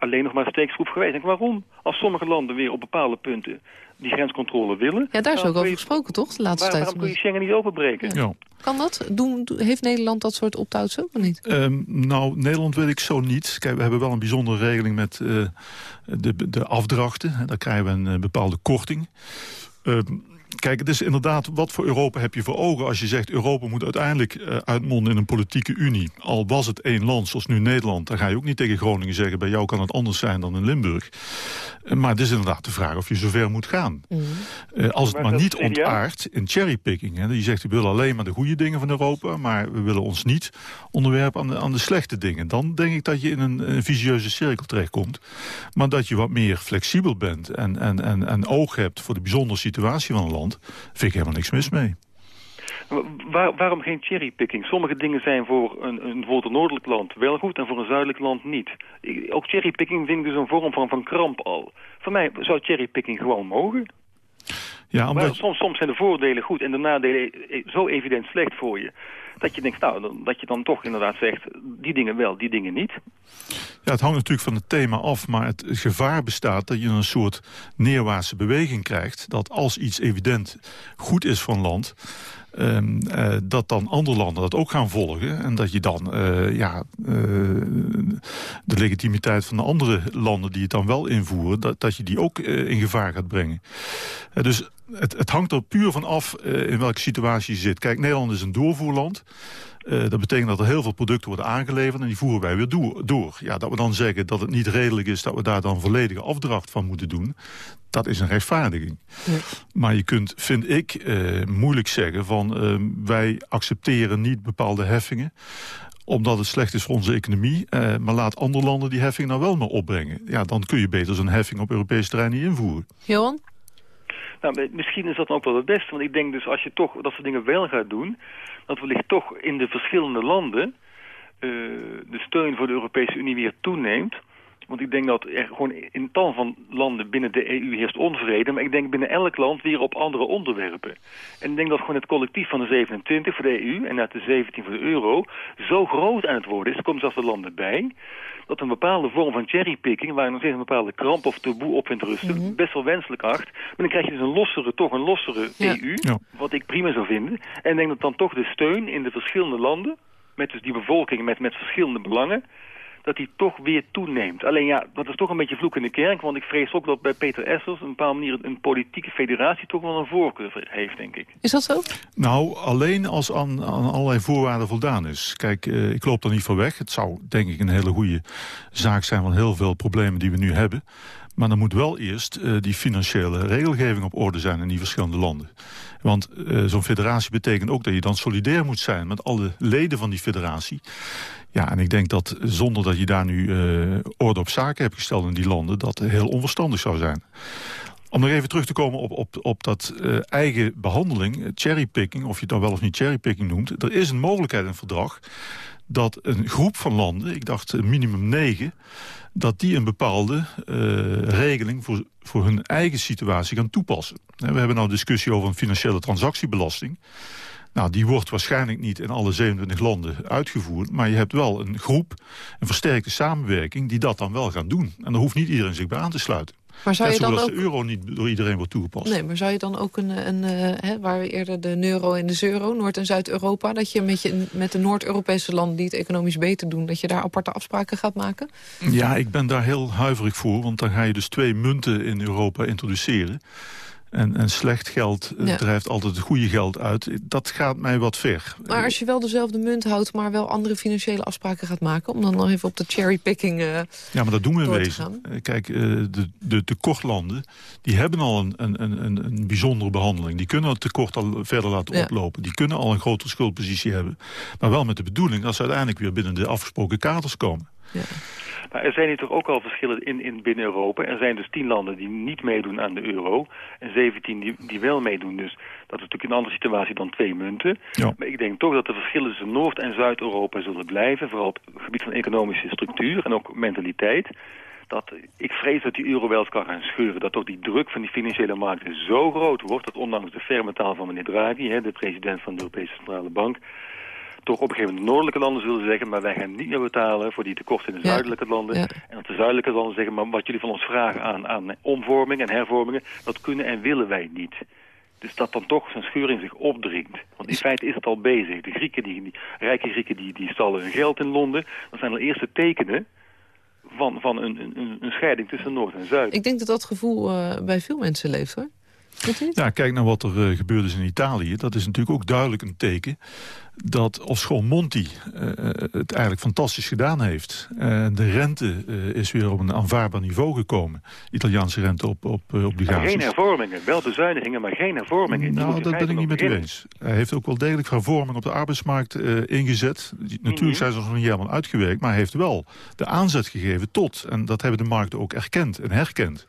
alleen nog maar steeksproef geweest. En waarom? Als sommige landen weer op bepaalde punten die grenscontrole willen... Ja, daar is ook over gesproken, toch? De laatste waar, tijd. Waarom kun je Schengen niet openbreken? Ja. Kan dat? Doen, heeft Nederland dat soort opt-outs ook of niet? Um, nou, Nederland weet ik zo niet. Kijk, we hebben wel een bijzondere regeling met uh, de, de afdrachten. Daar krijgen we een uh, bepaalde korting. Uh, kijk, het is inderdaad, wat voor Europa heb je voor ogen... als je zegt Europa moet uiteindelijk uh, uitmonden in een politieke unie. Al was het één land, zoals nu Nederland... dan ga je ook niet tegen Groningen zeggen... bij jou kan het anders zijn dan in Limburg. Maar het is inderdaad de vraag of je zover moet gaan. Mm. Uh, als het maar, maar niet ontaart in cherrypicking. Hè, je zegt, we willen alleen maar de goede dingen van Europa... maar we willen ons niet onderwerpen aan de, aan de slechte dingen. Dan denk ik dat je in een, een visieuze cirkel terechtkomt. Maar dat je wat meer flexibel bent... en, en, en, en oog hebt voor de bijzondere situatie van een land... vind ik helemaal niks mis mee. Waar, waarom geen cherrypicking? Sommige dingen zijn voor een, een, bijvoorbeeld een noordelijk land wel goed en voor een zuidelijk land niet. Ik, ook cherrypicking vind ik dus een vorm van, van kramp al. Voor mij zou cherrypicking gewoon mogen. Ja, omdat... maar soms, soms zijn de voordelen goed en de nadelen e- zo evident slecht voor je. Dat je denkt, nou, dat je dan toch inderdaad zegt, die dingen wel, die dingen niet. Ja, het hangt natuurlijk van het thema af, maar het gevaar bestaat dat je een soort neerwaartse beweging krijgt. Dat als iets evident goed is voor een land, Um, uh, dat dan andere landen dat ook gaan volgen. En dat je dan uh, ja, uh, de legitimiteit van de andere landen die het dan wel invoeren... dat, dat je die ook in gevaar gaat brengen. dus het, het, hangt er puur van af in welke situatie je zit. Kijk, Nederland is een doorvoerland. Uh, dat betekent dat er heel veel producten worden aangeleverd en die voeren wij weer door, door. Ja, dat we dan zeggen dat het niet redelijk is dat we daar dan volledige afdracht van moeten doen. Dat is een rechtvaardiging. Ja. Maar je kunt, vind ik, uh, moeilijk zeggen van uh, wij accepteren niet bepaalde heffingen omdat het slecht is voor onze economie. Uh, maar laat andere landen die heffing nou wel maar opbrengen. Ja, dan kun je beter zo'n heffing op Europees terrein niet invoeren. Johan? Nou, misschien is dat ook wel het beste. Want ik denk dus als je toch dat soort dingen wel gaat doen... dat wellicht toch in de verschillende landen... Uh, de steun voor de Europese Unie weer toeneemt. Want ik denk dat er gewoon in tal van landen binnen de EU heerst onvrede. Maar ik denk binnen elk land weer op andere onderwerpen. En ik denk dat gewoon het collectief van de 27 voor de EU en net de 17 voor de euro zo groot aan het worden is. Er komen zelfs de landen bij dat een bepaalde vorm van cherrypicking... waar je nog steeds een bepaalde kramp of taboe op vindt rusten... Mm -hmm. best wel wenselijk acht. Maar dan krijg je dus een lossere, toch een lossere ja. EU... Ja. wat ik prima zou vinden. En ik denk dat dan toch de steun in de verschillende landen... met dus die bevolking met, met verschillende belangen dat die toch weer toeneemt. Alleen ja, dat is toch een beetje vloek in de kerk, want ik vrees ook dat bij Peter Essels op een bepaalde manier een politieke federatie toch wel een voorkeur heeft, denk ik. Is dat zo? Nou, alleen als aan, aan allerlei voorwaarden voldaan is. Kijk, uh, ik loop er niet voor weg. Het zou denk ik een hele goede zaak zijn van heel veel problemen die we nu hebben. Maar dan moet wel eerst uh, die financiële regelgeving op orde zijn in die verschillende landen. Want uh, zo'n federatie betekent ook dat je dan solidair moet zijn met alle leden van die federatie. Ja, en ik denk dat zonder dat je daar nu uh, orde op zaken hebt gesteld in die landen... dat heel onverstandig zou zijn. Om nog even terug te komen op, op, op dat uh, eigen behandeling, cherrypicking... of je het dan wel of niet cherrypicking noemt... er is een mogelijkheid in het verdrag dat een groep van landen, ik dacht minimum negen... dat die een bepaalde uh, regeling voor, voor hun eigen situatie gaan toepassen. We hebben nou discussie over een financiële transactiebelasting... Nou, die wordt waarschijnlijk niet in alle 27 landen uitgevoerd. Maar je hebt wel een groep, een versterkte samenwerking... die dat dan wel gaan doen. En daar hoeft niet iedereen zich bij aan te sluiten. Maar zou je dan ook... de euro niet door iedereen wordt toegepast. Nee, maar zou je dan ook een, een uh, hè, waar we eerder de euro en de euro, Noord- en Zuid-Europa, dat je met, je met de Noord-Europese landen die het economisch beter doen, dat je daar aparte afspraken gaat maken? Ja, ik ben daar heel huiverig voor, want dan ga je dus twee munten in Europa introduceren. En, en slecht geld ja. drijft altijd het goede geld uit. Dat gaat mij wat ver. Maar als je wel dezelfde munt houdt... maar wel andere financiële afspraken gaat maken... om dan nog even op de cherrypicking uh, Ja, maar dat doen we in wezen. Kijk, uh, de, de tekortlanden... die hebben al een, een, een, een bijzondere behandeling. Die kunnen het tekort al verder laten ja. oplopen. Die kunnen al een grotere schuldpositie hebben. Maar wel met de bedoeling... dat ze uiteindelijk weer binnen de afgesproken kaders komen. Ja. Maar er zijn hier toch ook al verschillen in, in binnen Europa. Er zijn dus tien landen die niet meedoen aan de euro. En 17 die, die wel meedoen. Dus dat is natuurlijk een andere situatie dan twee munten. Ja. Maar ik denk toch dat de verschillen tussen Noord- en Zuid-Europa zullen blijven. Vooral op het gebied van economische structuur en ook mentaliteit. Dat, ik vrees dat die euro wel eens kan gaan scheuren. Dat toch die druk van die financiële markten zo groot wordt... dat ondanks de ferme taal van meneer Draghi, hè, de president van de Europese Centrale Bank toch op een gegeven moment de noordelijke landen zullen zeggen... maar wij gaan niet meer betalen voor die tekorten in de ja. zuidelijke landen. Ja. En dat de zuidelijke landen zeggen... maar wat jullie van ons vragen aan, aan omvorming en hervormingen... dat kunnen en willen wij niet. Dus dat dan toch zijn scheur in zich opdringt. Want in feite is het al bezig. De Grieken, die, die rijke Grieken, die, die stallen hun geld in Londen. Dat zijn al eerste tekenen van, van een, een, een scheiding tussen Noord en Zuid. Ik denk dat dat gevoel uh, bij veel mensen leeft, hoor. Ja, kijk naar wat er uh, gebeurd is in Italië. Dat is natuurlijk ook duidelijk een teken dat ofschoon Monti uh, het eigenlijk fantastisch gedaan heeft... Uh, de rente is weer op een aanvaardbaar niveau gekomen. Italiaanse rente op, op obligaties. geen hervormingen, wel bezuinigingen, maar geen hervormingen. Nou, dat ben ik niet met u eens. Hij heeft ook wel degelijk hervormingen op de arbeidsmarkt ingezet. Die, natuurlijk mhm. zijn ze nog niet helemaal uitgewerkt... maar hij heeft wel de aanzet gegeven tot... en dat hebben de markten ook erkend en herkend...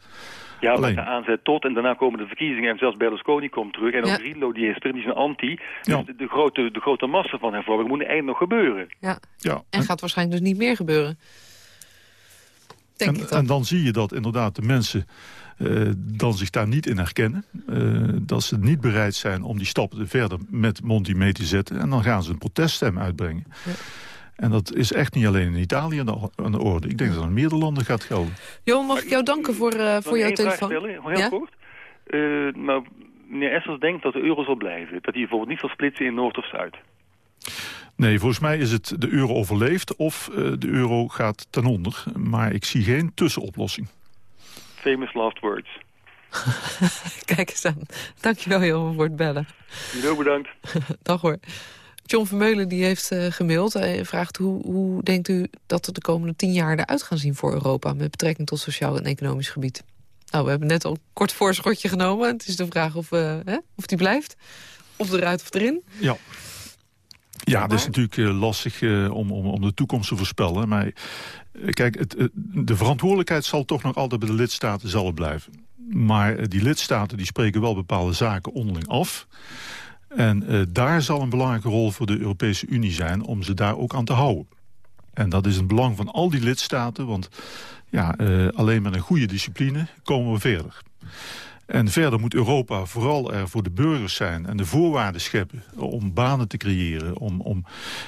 Ja, met de aanzet tot en daarna komen de verkiezingen en zelfs Berlusconi komt terug. En ook ja. die is er, die is een anti. Dus de, grote, de grote massa van hervorming moet eigenlijk nog gebeuren. Ja. ja. En gaat waarschijnlijk dus niet meer gebeuren. Denk en, en dan zie je dat inderdaad de mensen uh, dan zich daar niet in herkennen. Uh, dat ze niet bereid zijn om die stappen verder met Monti mee te zetten. En dan gaan ze een proteststem uitbrengen. Ja. En dat is echt niet alleen in Italië aan de, orde. Ik denk dat het in meerdere landen gaat gelden. Johan, mag ik jou danken voor, uh, voor jouw telefoon? Stellen, heel kort. Uh, maar meneer Essels denkt dat de euro zal blijven. Dat hij bijvoorbeeld niet zal splitsen in Noord of Zuid. Nee, volgens mij is het de euro overleeft of uh, de euro gaat ten onder. Maar ik zie geen tussenoplossing. Famous last words. Kijk eens aan. Dankjewel Johan voor het bellen. Heel bedankt. Dag hoor. John Vermeulen die heeft uh, gemaild. Hij vraagt hoe, hoe denkt u dat er de komende tien jaar eruit gaan zien voor Europa... met betrekking tot sociaal en economisch gebied? Nou, we hebben net al een kort voorschotje genomen. Het is de vraag of, uh, hè, of die blijft. Of eruit of erin. Ja. Ja, het is natuurlijk uh, lastig uh, om, om, om de toekomst te voorspellen. Maar kijk, het, de verantwoordelijkheid zal toch nog altijd bij de lidstaten zelf blijven. Maar die lidstaten die spreken wel bepaalde zaken onderling af. En uh, daar zal een belangrijke rol voor de Europese Unie zijn om ze daar ook aan te houden. En dat is een belang van al die lidstaten, want ja, uh, alleen met een goede discipline komen we verder. En verder moet Europa vooral er voor de burgers zijn... en de voorwaarden scheppen om banen te creëren, om, om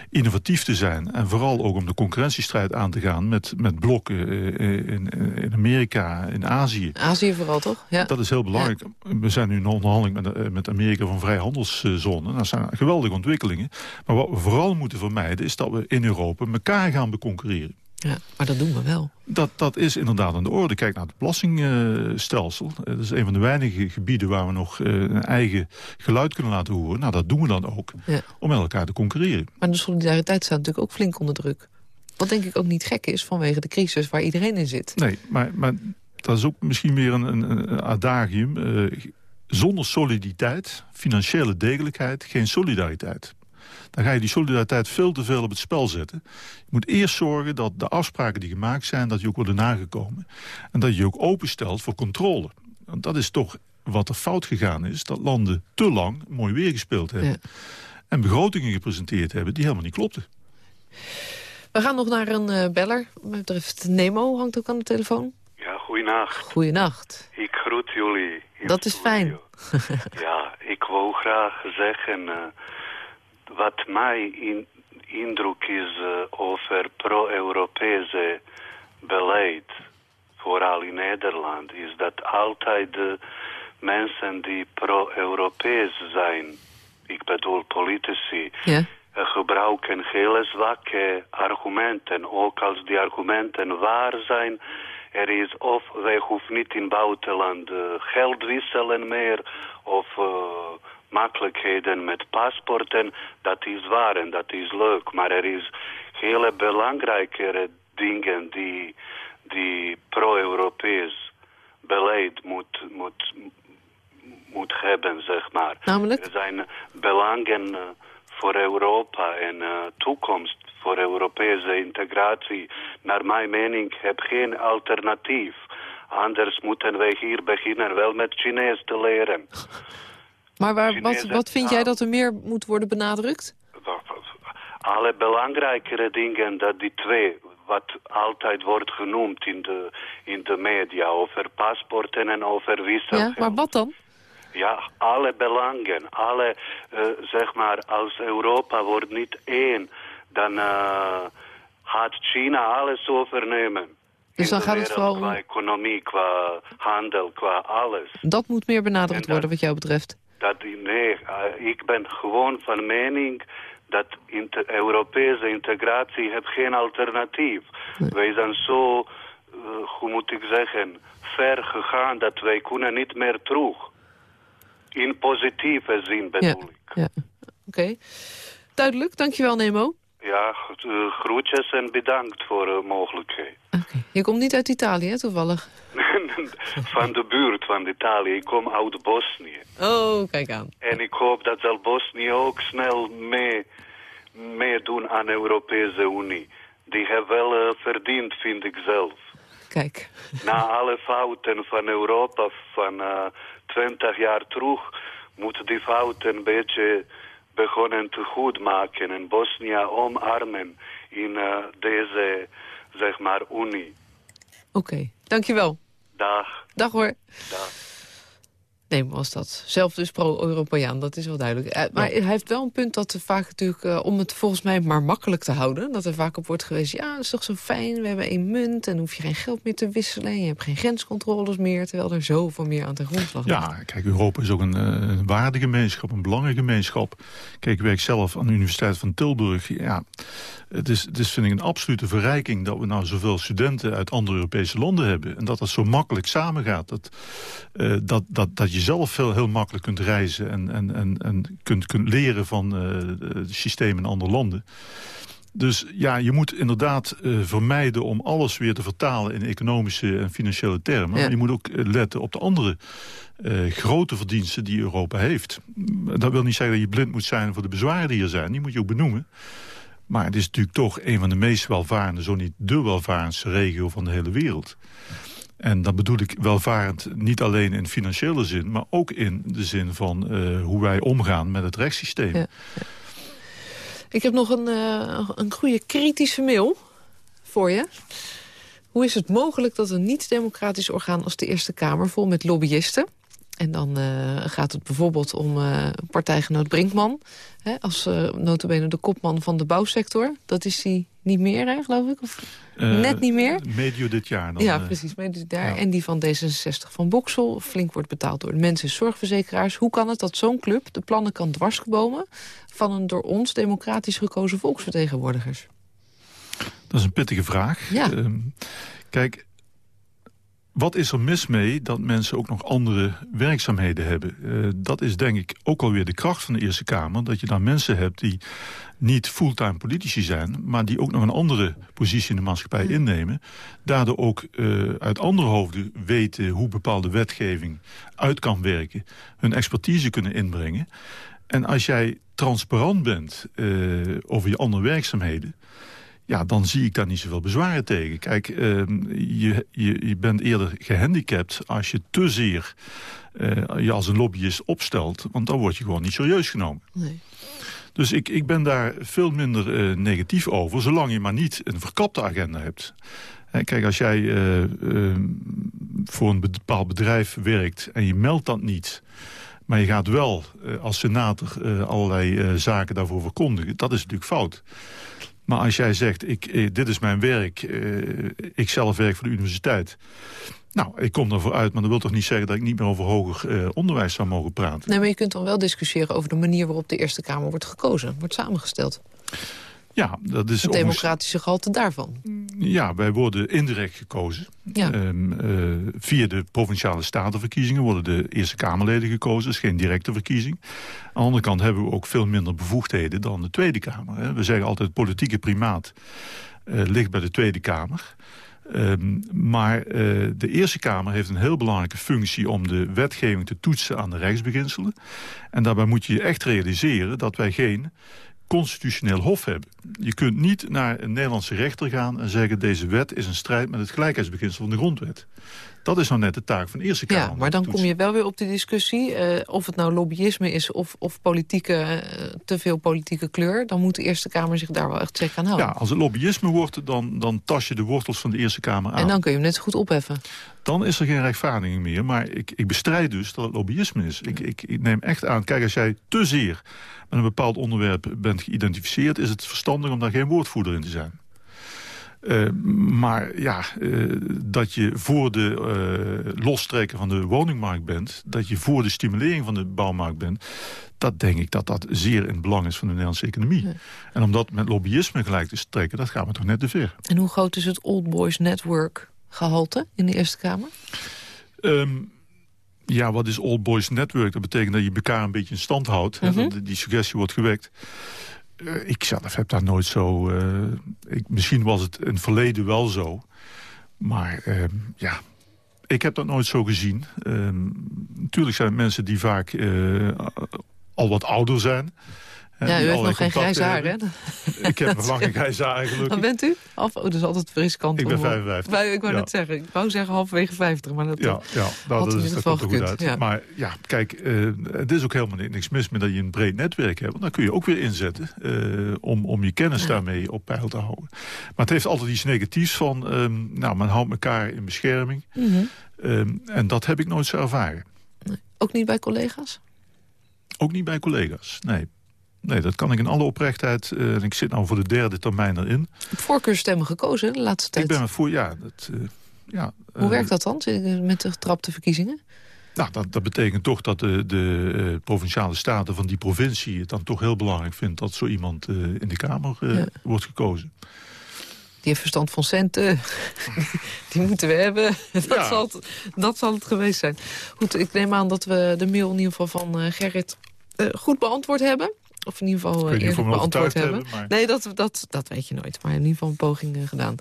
innovatief te zijn... en vooral ook om de concurrentiestrijd aan te gaan met, met blokken eh, in, in Amerika, in Azië. Azië vooral, toch? Ja. Dat is heel belangrijk. We zijn nu in onderhandeling met, eh, met Amerika van vrijhandelszone. Dat zijn geweldige ontwikkelingen. Maar wat we vooral moeten vermijden... is dat we in Europa elkaar gaan beconcurreren. Ja, maar dat doen we wel. Dat, dat is inderdaad aan de orde. Kijk naar het belastingstelsel. dat is een van de weinige gebieden waar we nog een eigen geluid kunnen laten horen. Nou, dat doen we dan ook, ja. om met elkaar te concurreren. Maar de solidariteit staat natuurlijk ook flink onder druk. Wat denk ik ook niet gek is vanwege de crisis waar iedereen in zit. Nee, maar, maar dat is ook misschien weer een, een, adagium. Uh, zonder soliditeit, financiële degelijkheid, geen solidariteit dan ga je die solidariteit veel te veel op het spel zetten. Je moet eerst zorgen dat de afspraken die gemaakt zijn... dat die ook worden nagekomen. En dat je ook openstelt voor controle. Want dat is toch wat er fout gegaan is. Dat landen te lang mooi weer gespeeld hebben. En begrotingen gepresenteerd hebben die helemaal niet klopten. We gaan nog naar een uh, beller. Wat betreft Nemo hangt ook aan de telefoon. Ja, goeienacht. Goeienacht. Ik groet jullie. Dat is fijn. ja, ik wou graag zeggen... Uh, wat mij in, indruk is uh, over pro-Europese beleid, vooral in Nederland, is dat altijd mensen die pro-Europees zijn, ik bedoel politici, ja. uh, gebruiken hele zwakke argumenten, ook als die argumenten waar zijn. Er is of wij hoeven niet in buitenland uh, geld wisselen meer, of makkelijkheden met paspoorten, dat is waar en dat is leuk. Maar er is hele belangrijkere dingen die, die pro-Europees beleid moet, moet, moet hebben, zeg maar. Namelijk? Er zijn belangen voor Europa en uh, toekomst voor Europese integratie. Naar mijn mening heb geen alternatief. Anders moeten wij hier beginnen wel met Chinees te leren. Maar waar, wat, wat vind jij dat er meer moet worden benadrukt? Alle belangrijkere dingen, dat die twee, wat altijd wordt genoemd in de, in de media, over paspoorten en over wissel. Ja, maar wat dan? Ja, alle belangen, alle, uh, zeg maar, als Europa wordt niet één, dan uh, gaat China alles overnemen. Dus dan gaat het vooral... Qua economie, qua handel, qua alles. Dat moet meer benadrukt worden wat jou betreft dat, nee, uh, ik ben gewoon van mening dat inter Europese integratie heeft geen alternatief. Nee. Wij zijn zo, uh, hoe moet ik zeggen, ver gegaan dat wij kunnen niet meer terug. In positieve zin bedoel ik. Ja, oké. Duidelijk, dankjewel Nemo. Ja, groetjes en bedankt voor de mogelijkheid. Oké. Je komt niet uit Italië, toevallig? Van de buurt van Italië. Ik kom uit Bosnië. Oh, kijk aan. En ik hoop dat zal Bosnië ook snel mee, meedoen aan de Europese Unie. Die hebben wel uh, verdiend, vind ik zelf. Kijk. Na alle fouten van Europa van uh, eh, 20 jaar terug... moeten die fouten een beetje begonnen te goed maken... en Bosnië omarmen in uh, deze, zeg maar, Unie. Oké, dankjewel. Dag. Dag hoor. Dag. Nee, was dat. Zelf dus pro-Europeaan, dat is wel duidelijk. Eh, maar hij heeft wel een punt dat er vaak natuurlijk... Uh, om het volgens mij maar makkelijk te houden... dat er vaak op wordt geweest... ja, dat is toch zo fijn, we hebben één munt... en hoef je geen geld meer te wisselen... en je hebt geen grenscontroles meer... terwijl er zoveel meer aan de grondslag ligt. Ja, kijk, Europa is ook een, uh, een waardegemeenschap, een gemeenschap. Kijk, ik werk zelf aan de Universiteit van Tilburg. Ja, het is, het is, vind ik, een absolute verrijking... dat we nou zoveel studenten uit andere Europese landen hebben. En dat dat zo makkelijk samengaat. Dat, dat, dat, dat je zelf veel, heel makkelijk kunt reizen... en, en, en, en kunt, kunt leren van uh, de systemen in andere landen. Dus ja, je moet inderdaad uh, vermijden om alles weer te vertalen... in economische en financiële termen. Maar je moet ook eh, letten op de andere uh, grote verdiensten die Europa heeft. Dat wil niet zeggen dat je blind moet zijn voor de bezwaren die er zijn. Die moet je ook benoemen. Maar het is natuurlijk toch een van de meest welvarende... zo niet de welvarendste regio van de hele wereld. En dan bedoel ik welvarend niet alleen in financiële zin... maar ook in de zin van uh, hoe wij omgaan met het rechtssysteem. Ik heb nog een, uh, een goede kritische mail voor je. Hoe is het mogelijk dat een niet-democratisch orgaan als de Eerste Kamer... vol met lobbyisten en dan uh, gaat het bijvoorbeeld om uh, partijgenoot Brinkman. Hè, als uh, notabene de kopman van de bouwsector. Dat is hij niet meer, hè, geloof ik? Of net niet meer? Medio dit jaar. Dan, ja, precies. Medio dit jaar. Ja. En die van D66 van Boksel. Flink wordt betaald door de mensen zorgverzekeraars. Hoe kan het dat zo'n club de plannen kan dwarsgebomen... van een door ons democratisch gekozen volksvertegenwoordigers? Dat is een pittige vraag. Ja. Uh, kijk, wat is er mis mee dat mensen ook nog andere werkzaamheden hebben? Uh, dat is denk ik ook alweer de kracht van de Eerste Kamer. Dat je daar mensen hebt die niet fulltime politici zijn... maar die ook nog een andere positie in de maatschappij innemen. Daardoor ook uh, uit andere hoofden weten hoe bepaalde wetgeving uit kan werken. Hun expertise kunnen inbrengen. En als jij transparant bent uh, over je andere werkzaamheden ja, dan zie ik daar niet zoveel bezwaren tegen. Kijk, uh, je, je, je bent eerder gehandicapt als je te zeer uh, je als een lobbyist opstelt. Want dan word je gewoon niet serieus genomen. Nee. Dus ik, ik ben daar veel minder uh, negatief over, zolang je maar niet een verkapte agenda hebt. Kijk, als jij voor een bepaald bedrijf werkt en je meldt dat niet... Maar je gaat wel als senator allerlei zaken daarvoor verkondigen. Dat is natuurlijk fout. Maar als jij zegt, ik, eh, dit is mijn werk, uh, ik zelf werk voor de universiteit... Nou, ik kom ervoor uit, maar dat wil toch niet zeggen... dat ik niet meer over hoger uh, onderwijs zou mogen praten. Nee, maar je kunt dan wel discussiëren over de manier waarop de Eerste Kamer wordt gekozen, wordt samengesteld. Ja, dat is... Het democratische gehalte daarvan. Ja, wij worden indirect gekozen. Ja. Um, uh, via de Provinciale Statenverkiezingen worden de Eerste Kamerleden gekozen. Dat is geen directe verkiezing. Aan de andere kant hebben we ook veel minder bevoegdheden dan de Tweede Kamer. Hè. We zeggen altijd het politieke primaat uh, ligt bij de Tweede Kamer. Um, maar uh, de Eerste Kamer heeft een heel belangrijke functie... om de wetgeving te toetsen aan de rechtsbeginselen. En daarbij moet je je echt realiseren dat wij geen constitutioneel hof hebben. Je kunt niet naar een Nederlandse rechter gaan en zeggen... deze wet is een strijd met het gelijkheidsbeginsel van de grondwet. Dat is nou net de taak van de Eerste Kamer. Ja, maar dan kom je wel weer op de discussie... Uh, of het nou lobbyisme is of, of politieke, uh, te veel politieke kleur... dan moet de Eerste Kamer zich daar wel echt zeker aan houden. Ja, als het lobbyisme wordt, dan, dan tas je de wortels van de Eerste Kamer aan. En dan kun je hem net zo goed opheffen. Dan is er geen rechtvaardiging meer. Maar ik, ik bestrijd dus dat het lobbyisme is. Ik, ik, ik neem echt aan, kijk, als jij te zeer met een bepaald onderwerp bent geïdentificeerd... is het verstandig om daar geen woordvoerder in te zijn. Uh, maar ja, uh, dat je voor de uh, lostrekken van de woningmarkt bent... dat je voor de stimulering van de bouwmarkt bent... dat denk ik dat dat zeer in het belang is van de Nederlandse economie. Ja. En om dat met lobbyisme gelijk te strekken, dat gaat me toch net te ver. En hoe groot is het Old Boys Network gehalte in de Eerste Kamer? Um, ja, wat is Old Boys Network? Dat betekent dat je elkaar een beetje in stand houdt. Mm -hmm. Die suggestie wordt gewekt. Uh, ik zelf heb daar nooit zo... Ik, misschien was het in het verleden wel zo. Maar uh, ja, ik heb dat nooit zo gezien. Ehm, natuurlijk zijn het mensen die vaak al wat ouder zijn. Ja, u heeft nog geen grijs haar, hè? Ik heb nog lang geen grijs haar, gelukkig. Wat bent u? Half, oh, dat is altijd riskant. Ik ben 55. ik wou net zeggen, ik wou zeggen halverwege 50, maar dat, ja, ja, nou, dat, is, dat komt er goed uit. Ja. Maar ja, kijk, uh, het is ook helemaal niks mis met dat je een breed netwerk hebt. Want dan kun je ook weer inzetten uh, om, om je kennis ja. daarmee op peil te houden. Maar het heeft altijd iets negatiefs van, um, nou, men houdt elkaar in bescherming. Mm -hmm. um, en dat heb ik nooit zo ervaren. Nee. Ook niet bij collega's? Ook niet bij collega's, nee. Nee, dat kan ik in alle oprechtheid. Uh, ik zit nou voor de derde termijn erin. Voorkeurstemmen gekozen de laatste tijd? Ik ben voor, ja. Dat, uh, ja Hoe uh, werkt dat dan met de getrapte verkiezingen? Nou, dat, dat betekent toch dat de, de provinciale staten van die provincie... het dan toch heel belangrijk vindt dat zo iemand in de Kamer ja. wordt gekozen. Die heeft verstand van centen. die moeten we hebben. Dat, ja. zal het, dat zal het geweest zijn. Goed, ik neem aan dat we de mail in ieder geval van Gerrit goed beantwoord hebben. Of in ieder geval uh, eerlijk beantwoord hebben. hebben maar... Nee, dat, dat, dat weet je nooit. Maar in ieder geval een poging uh, gedaan.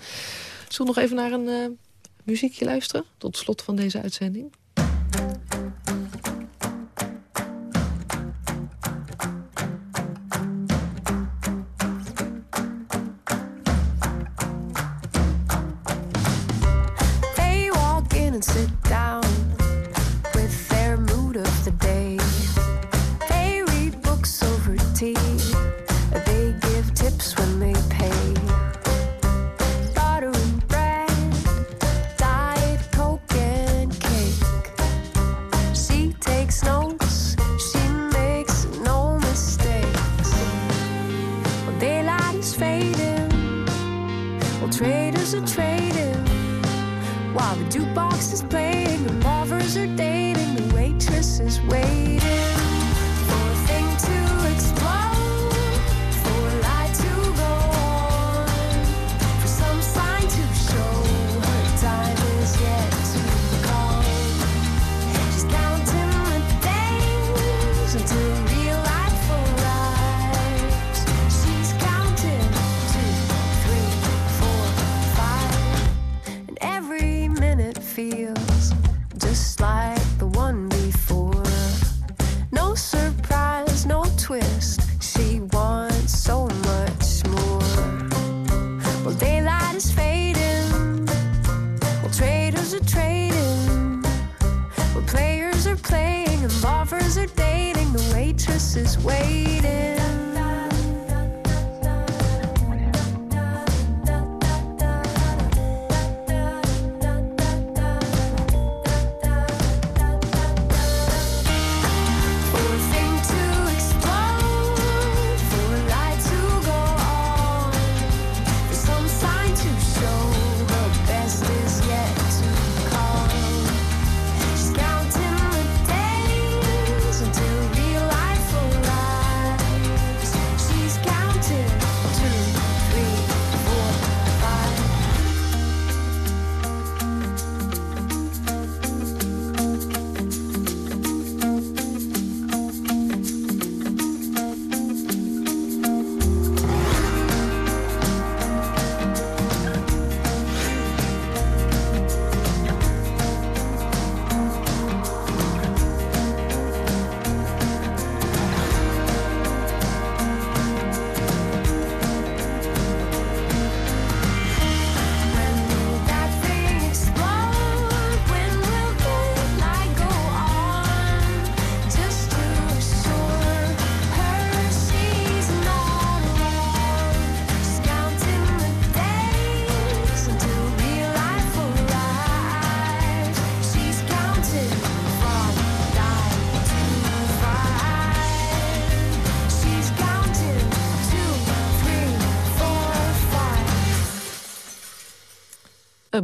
Zullen we nog even naar een uh, muziekje luisteren? Tot slot van deze uitzending.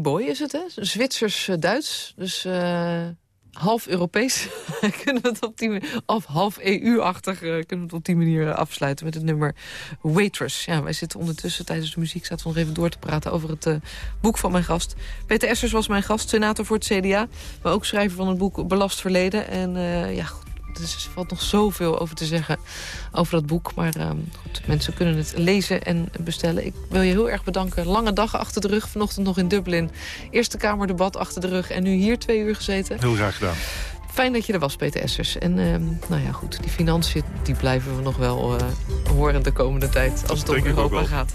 Boy is het, hè? Zwitsers-Duits. Dus uh, half Europees kunnen we het op die of half EU-achtig kunnen we het op die manier afsluiten met het nummer Waitress. Ja, wij zitten ondertussen tijdens de muziek zaten we nog even door te praten over het boek van mijn gast. Peter Essers was mijn gast, senator voor het CDA, maar ook schrijver van het boek Belast Verleden. En ja, goed, dus er valt nog zoveel over te zeggen over dat boek. Maar uh, goed, mensen kunnen het lezen en bestellen. Ik wil je heel erg bedanken. Lange dag achter de rug. Vanochtend nog in Dublin. Eerste Kamerdebat achter de rug. En nu hier twee uur gezeten. Heel graag gedaan. Fijn dat je er was, Peter Essers. En uh, nou ja, goed, die financiën die blijven we nog wel uh, horen de komende tijd. Als het om Europa gaat.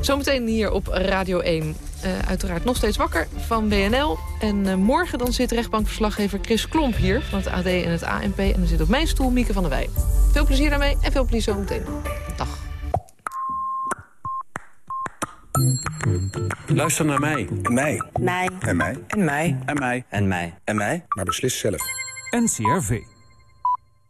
Zometeen hier op Radio 1. Uh, uiteraard nog steeds wakker van WNL. En uh, morgen dan zit rechtbankverslaggever Chris Klomp hier... van het AD en het ANP. En dan zit op mijn stoel Mieke van der Wij. Veel plezier daarmee en veel plezier zometeen. Dag. Luister naar mij. En mij. Mij. En mij. En mij. En mij. En mij. En mij. Maar beslis zelf. NCRV.